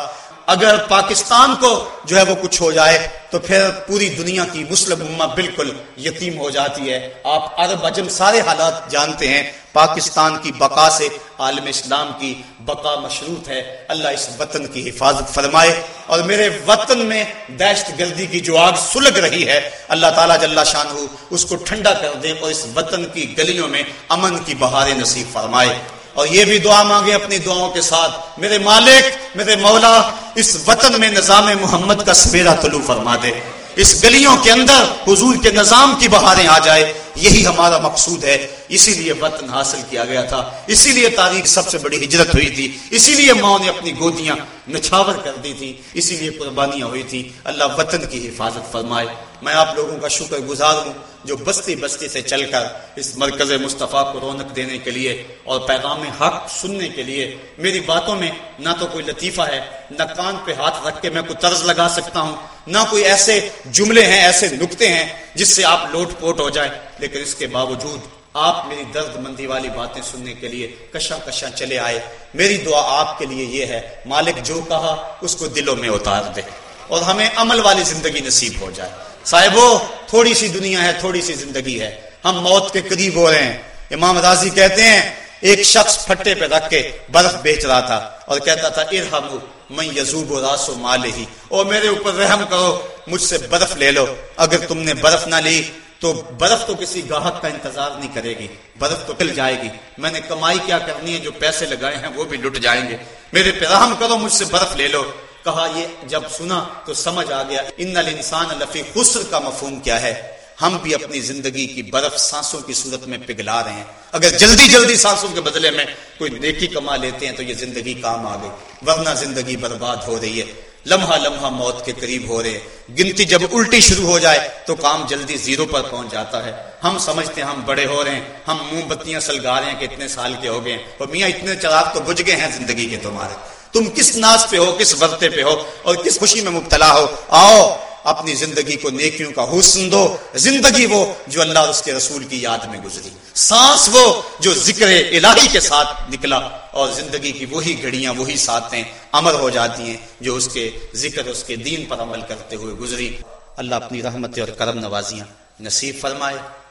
اگر پاکستان کو جو ہے وہ کچھ ہو جائے تو پھر پوری دنیا کی مسلم امہ بالکل یتیم ہو جاتی ہے۔ آپ عرب اجم سارے حالات جانتے ہیں۔ پاکستان کی بقا سے عالم اسلام کی بقا مشروط ہے۔ اللہ اس وطن کی حفاظت فرمائے۔ اور میرے وطن میں دہشت گردی کی جو آگ سلگ رہی ہے، اللہ تعالیٰ جل شان ہو اس کو ٹھنڈا کر دے اور اس وطن کی گلیوں میں امن کی بہاریں نصیب فرمائے۔ اور یہ بھی دعا مانگے اپنی دعاؤں کے ساتھ، میرے مالک، میرے مولا، اس وطن میں نظام محمد کا سبیرا طلوع فرما دے۔ اس گلیوں کے اندر حضور کے نظام کی بہاریں آ جائے، یہی ہمارا مقصود ہے۔ اسی لیے وطن حاصل کیا گیا تھا۔ اسی لیے تاریخ سب سے بڑی ہجرت ہوئی تھی۔ اسی لیے ماں نے اپنی گودیاں نچھاور کر دی تھی۔ اسی لیے قربانیاں ہوئی تھی اللہ وطن کی حفاظت فرمائے۔ میں آپ لوگوں کا شکر گزار ہوں جو بستی بستی سے چل کر اس مرکز مصطفیٰ کو رونق دینے کے لیے اور پیغام حق سننے کے لیے میری باتوں میں نہ تو کوئی لطیفہ ہے، نہ کان پہ ہاتھ رکھ کے میں کوئی طرز لگا سکتا ہوں، نہ کوئی ایسے جملے ہیں، ایسے نکتے ہیں جس سے آپ لوٹ پوٹ ہو جائے لیکن اس کے باوجود آپ میری درد مندی والی باتیں سننے کے لیے کشاں کشاں چلے آئے۔ میری دعا آپ کے لیے یہ ہے، مالک جو کہا اس کو دلوں میں اتار دے اور ہمیں عمل والی زندگی نصیب ہو جائے۔ صاحبو، تھوڑی سی دنیا ہے، تھوڑی سی زندگی ہے۔ ہم موت کے قریب ہو رہے ہیں۔ امام راضی کہتے ہیں، ایک شخص پھٹے پہ رکھ کے برف بیچ رہا تھا اور کہتا تھا ارحم میں یزوب و راس و مال ہی اور میرے اوپر رحم کرو، مجھ سے برف لے لو۔ اگر تم نے برف نہ لی، تو برف تو کسی گاہک کا انتظار نہیں کرے گی۔ برف تو پل جائے گی۔ میں نے کمائی کیا کرنی ہے، جو پیسے لگائے ہیں، وہ بھی لٹ جائیں گے۔ میرے پہ رحم کرو، مجھ سے برف لے لو۔ کہا یہ جب سنا تو سمجھ آ گیا، ان الانسان لفی خسر کا مفہوم کیا ہے۔ ہم بھی اپنی زندگی کی برف سانسوں کی صورت میں پگھلا رہے ہیں۔ اگر جلدی جلدی سانسوں کے بدلے میں کوئی نیکی کما لیتے ہیں تو یہ زندگی کام آ گئی، ورنہ زندگی برباد ہو رہی ہے۔ لمحہ لمحہ موت کے قریب ہو رہے گنتی جب الٹی شروع ہو جائے تو کام جلدی زیرو پر پہنچ جاتا ہے۔ ہم سمجھتے ہیں ہم بڑے ہو رہے ہیں، ہم موم بتیاں سلگا رہے ہیں کہ اتنے سال کے ہو گئے اور میاں، اتنے چراغ تو بج گئے ہیں زندگی کے تمہارے۔ تم کس ناز پہ ہو، کس ورتے پہ ہو اور کس خوشی میں مبتلا ہو، آؤ اپنی زندگی کو نیکیوں کا حسن دو۔ زندگی وہ جو اللہ اور اس کے رسول کی یاد میں گزری۔ سانس وہ جو ذکر الہی کے ساتھ نکلا اور زندگی کی وہی گھڑیاں، وہی ساتیں امر ہو جاتی ہیں جو اس کے ذکر، اس کے دین پر عمل کرتے ہوئے گزری۔ اللہ اپنی رحمت اور کرم نوازیاں نصیب فرمائے۔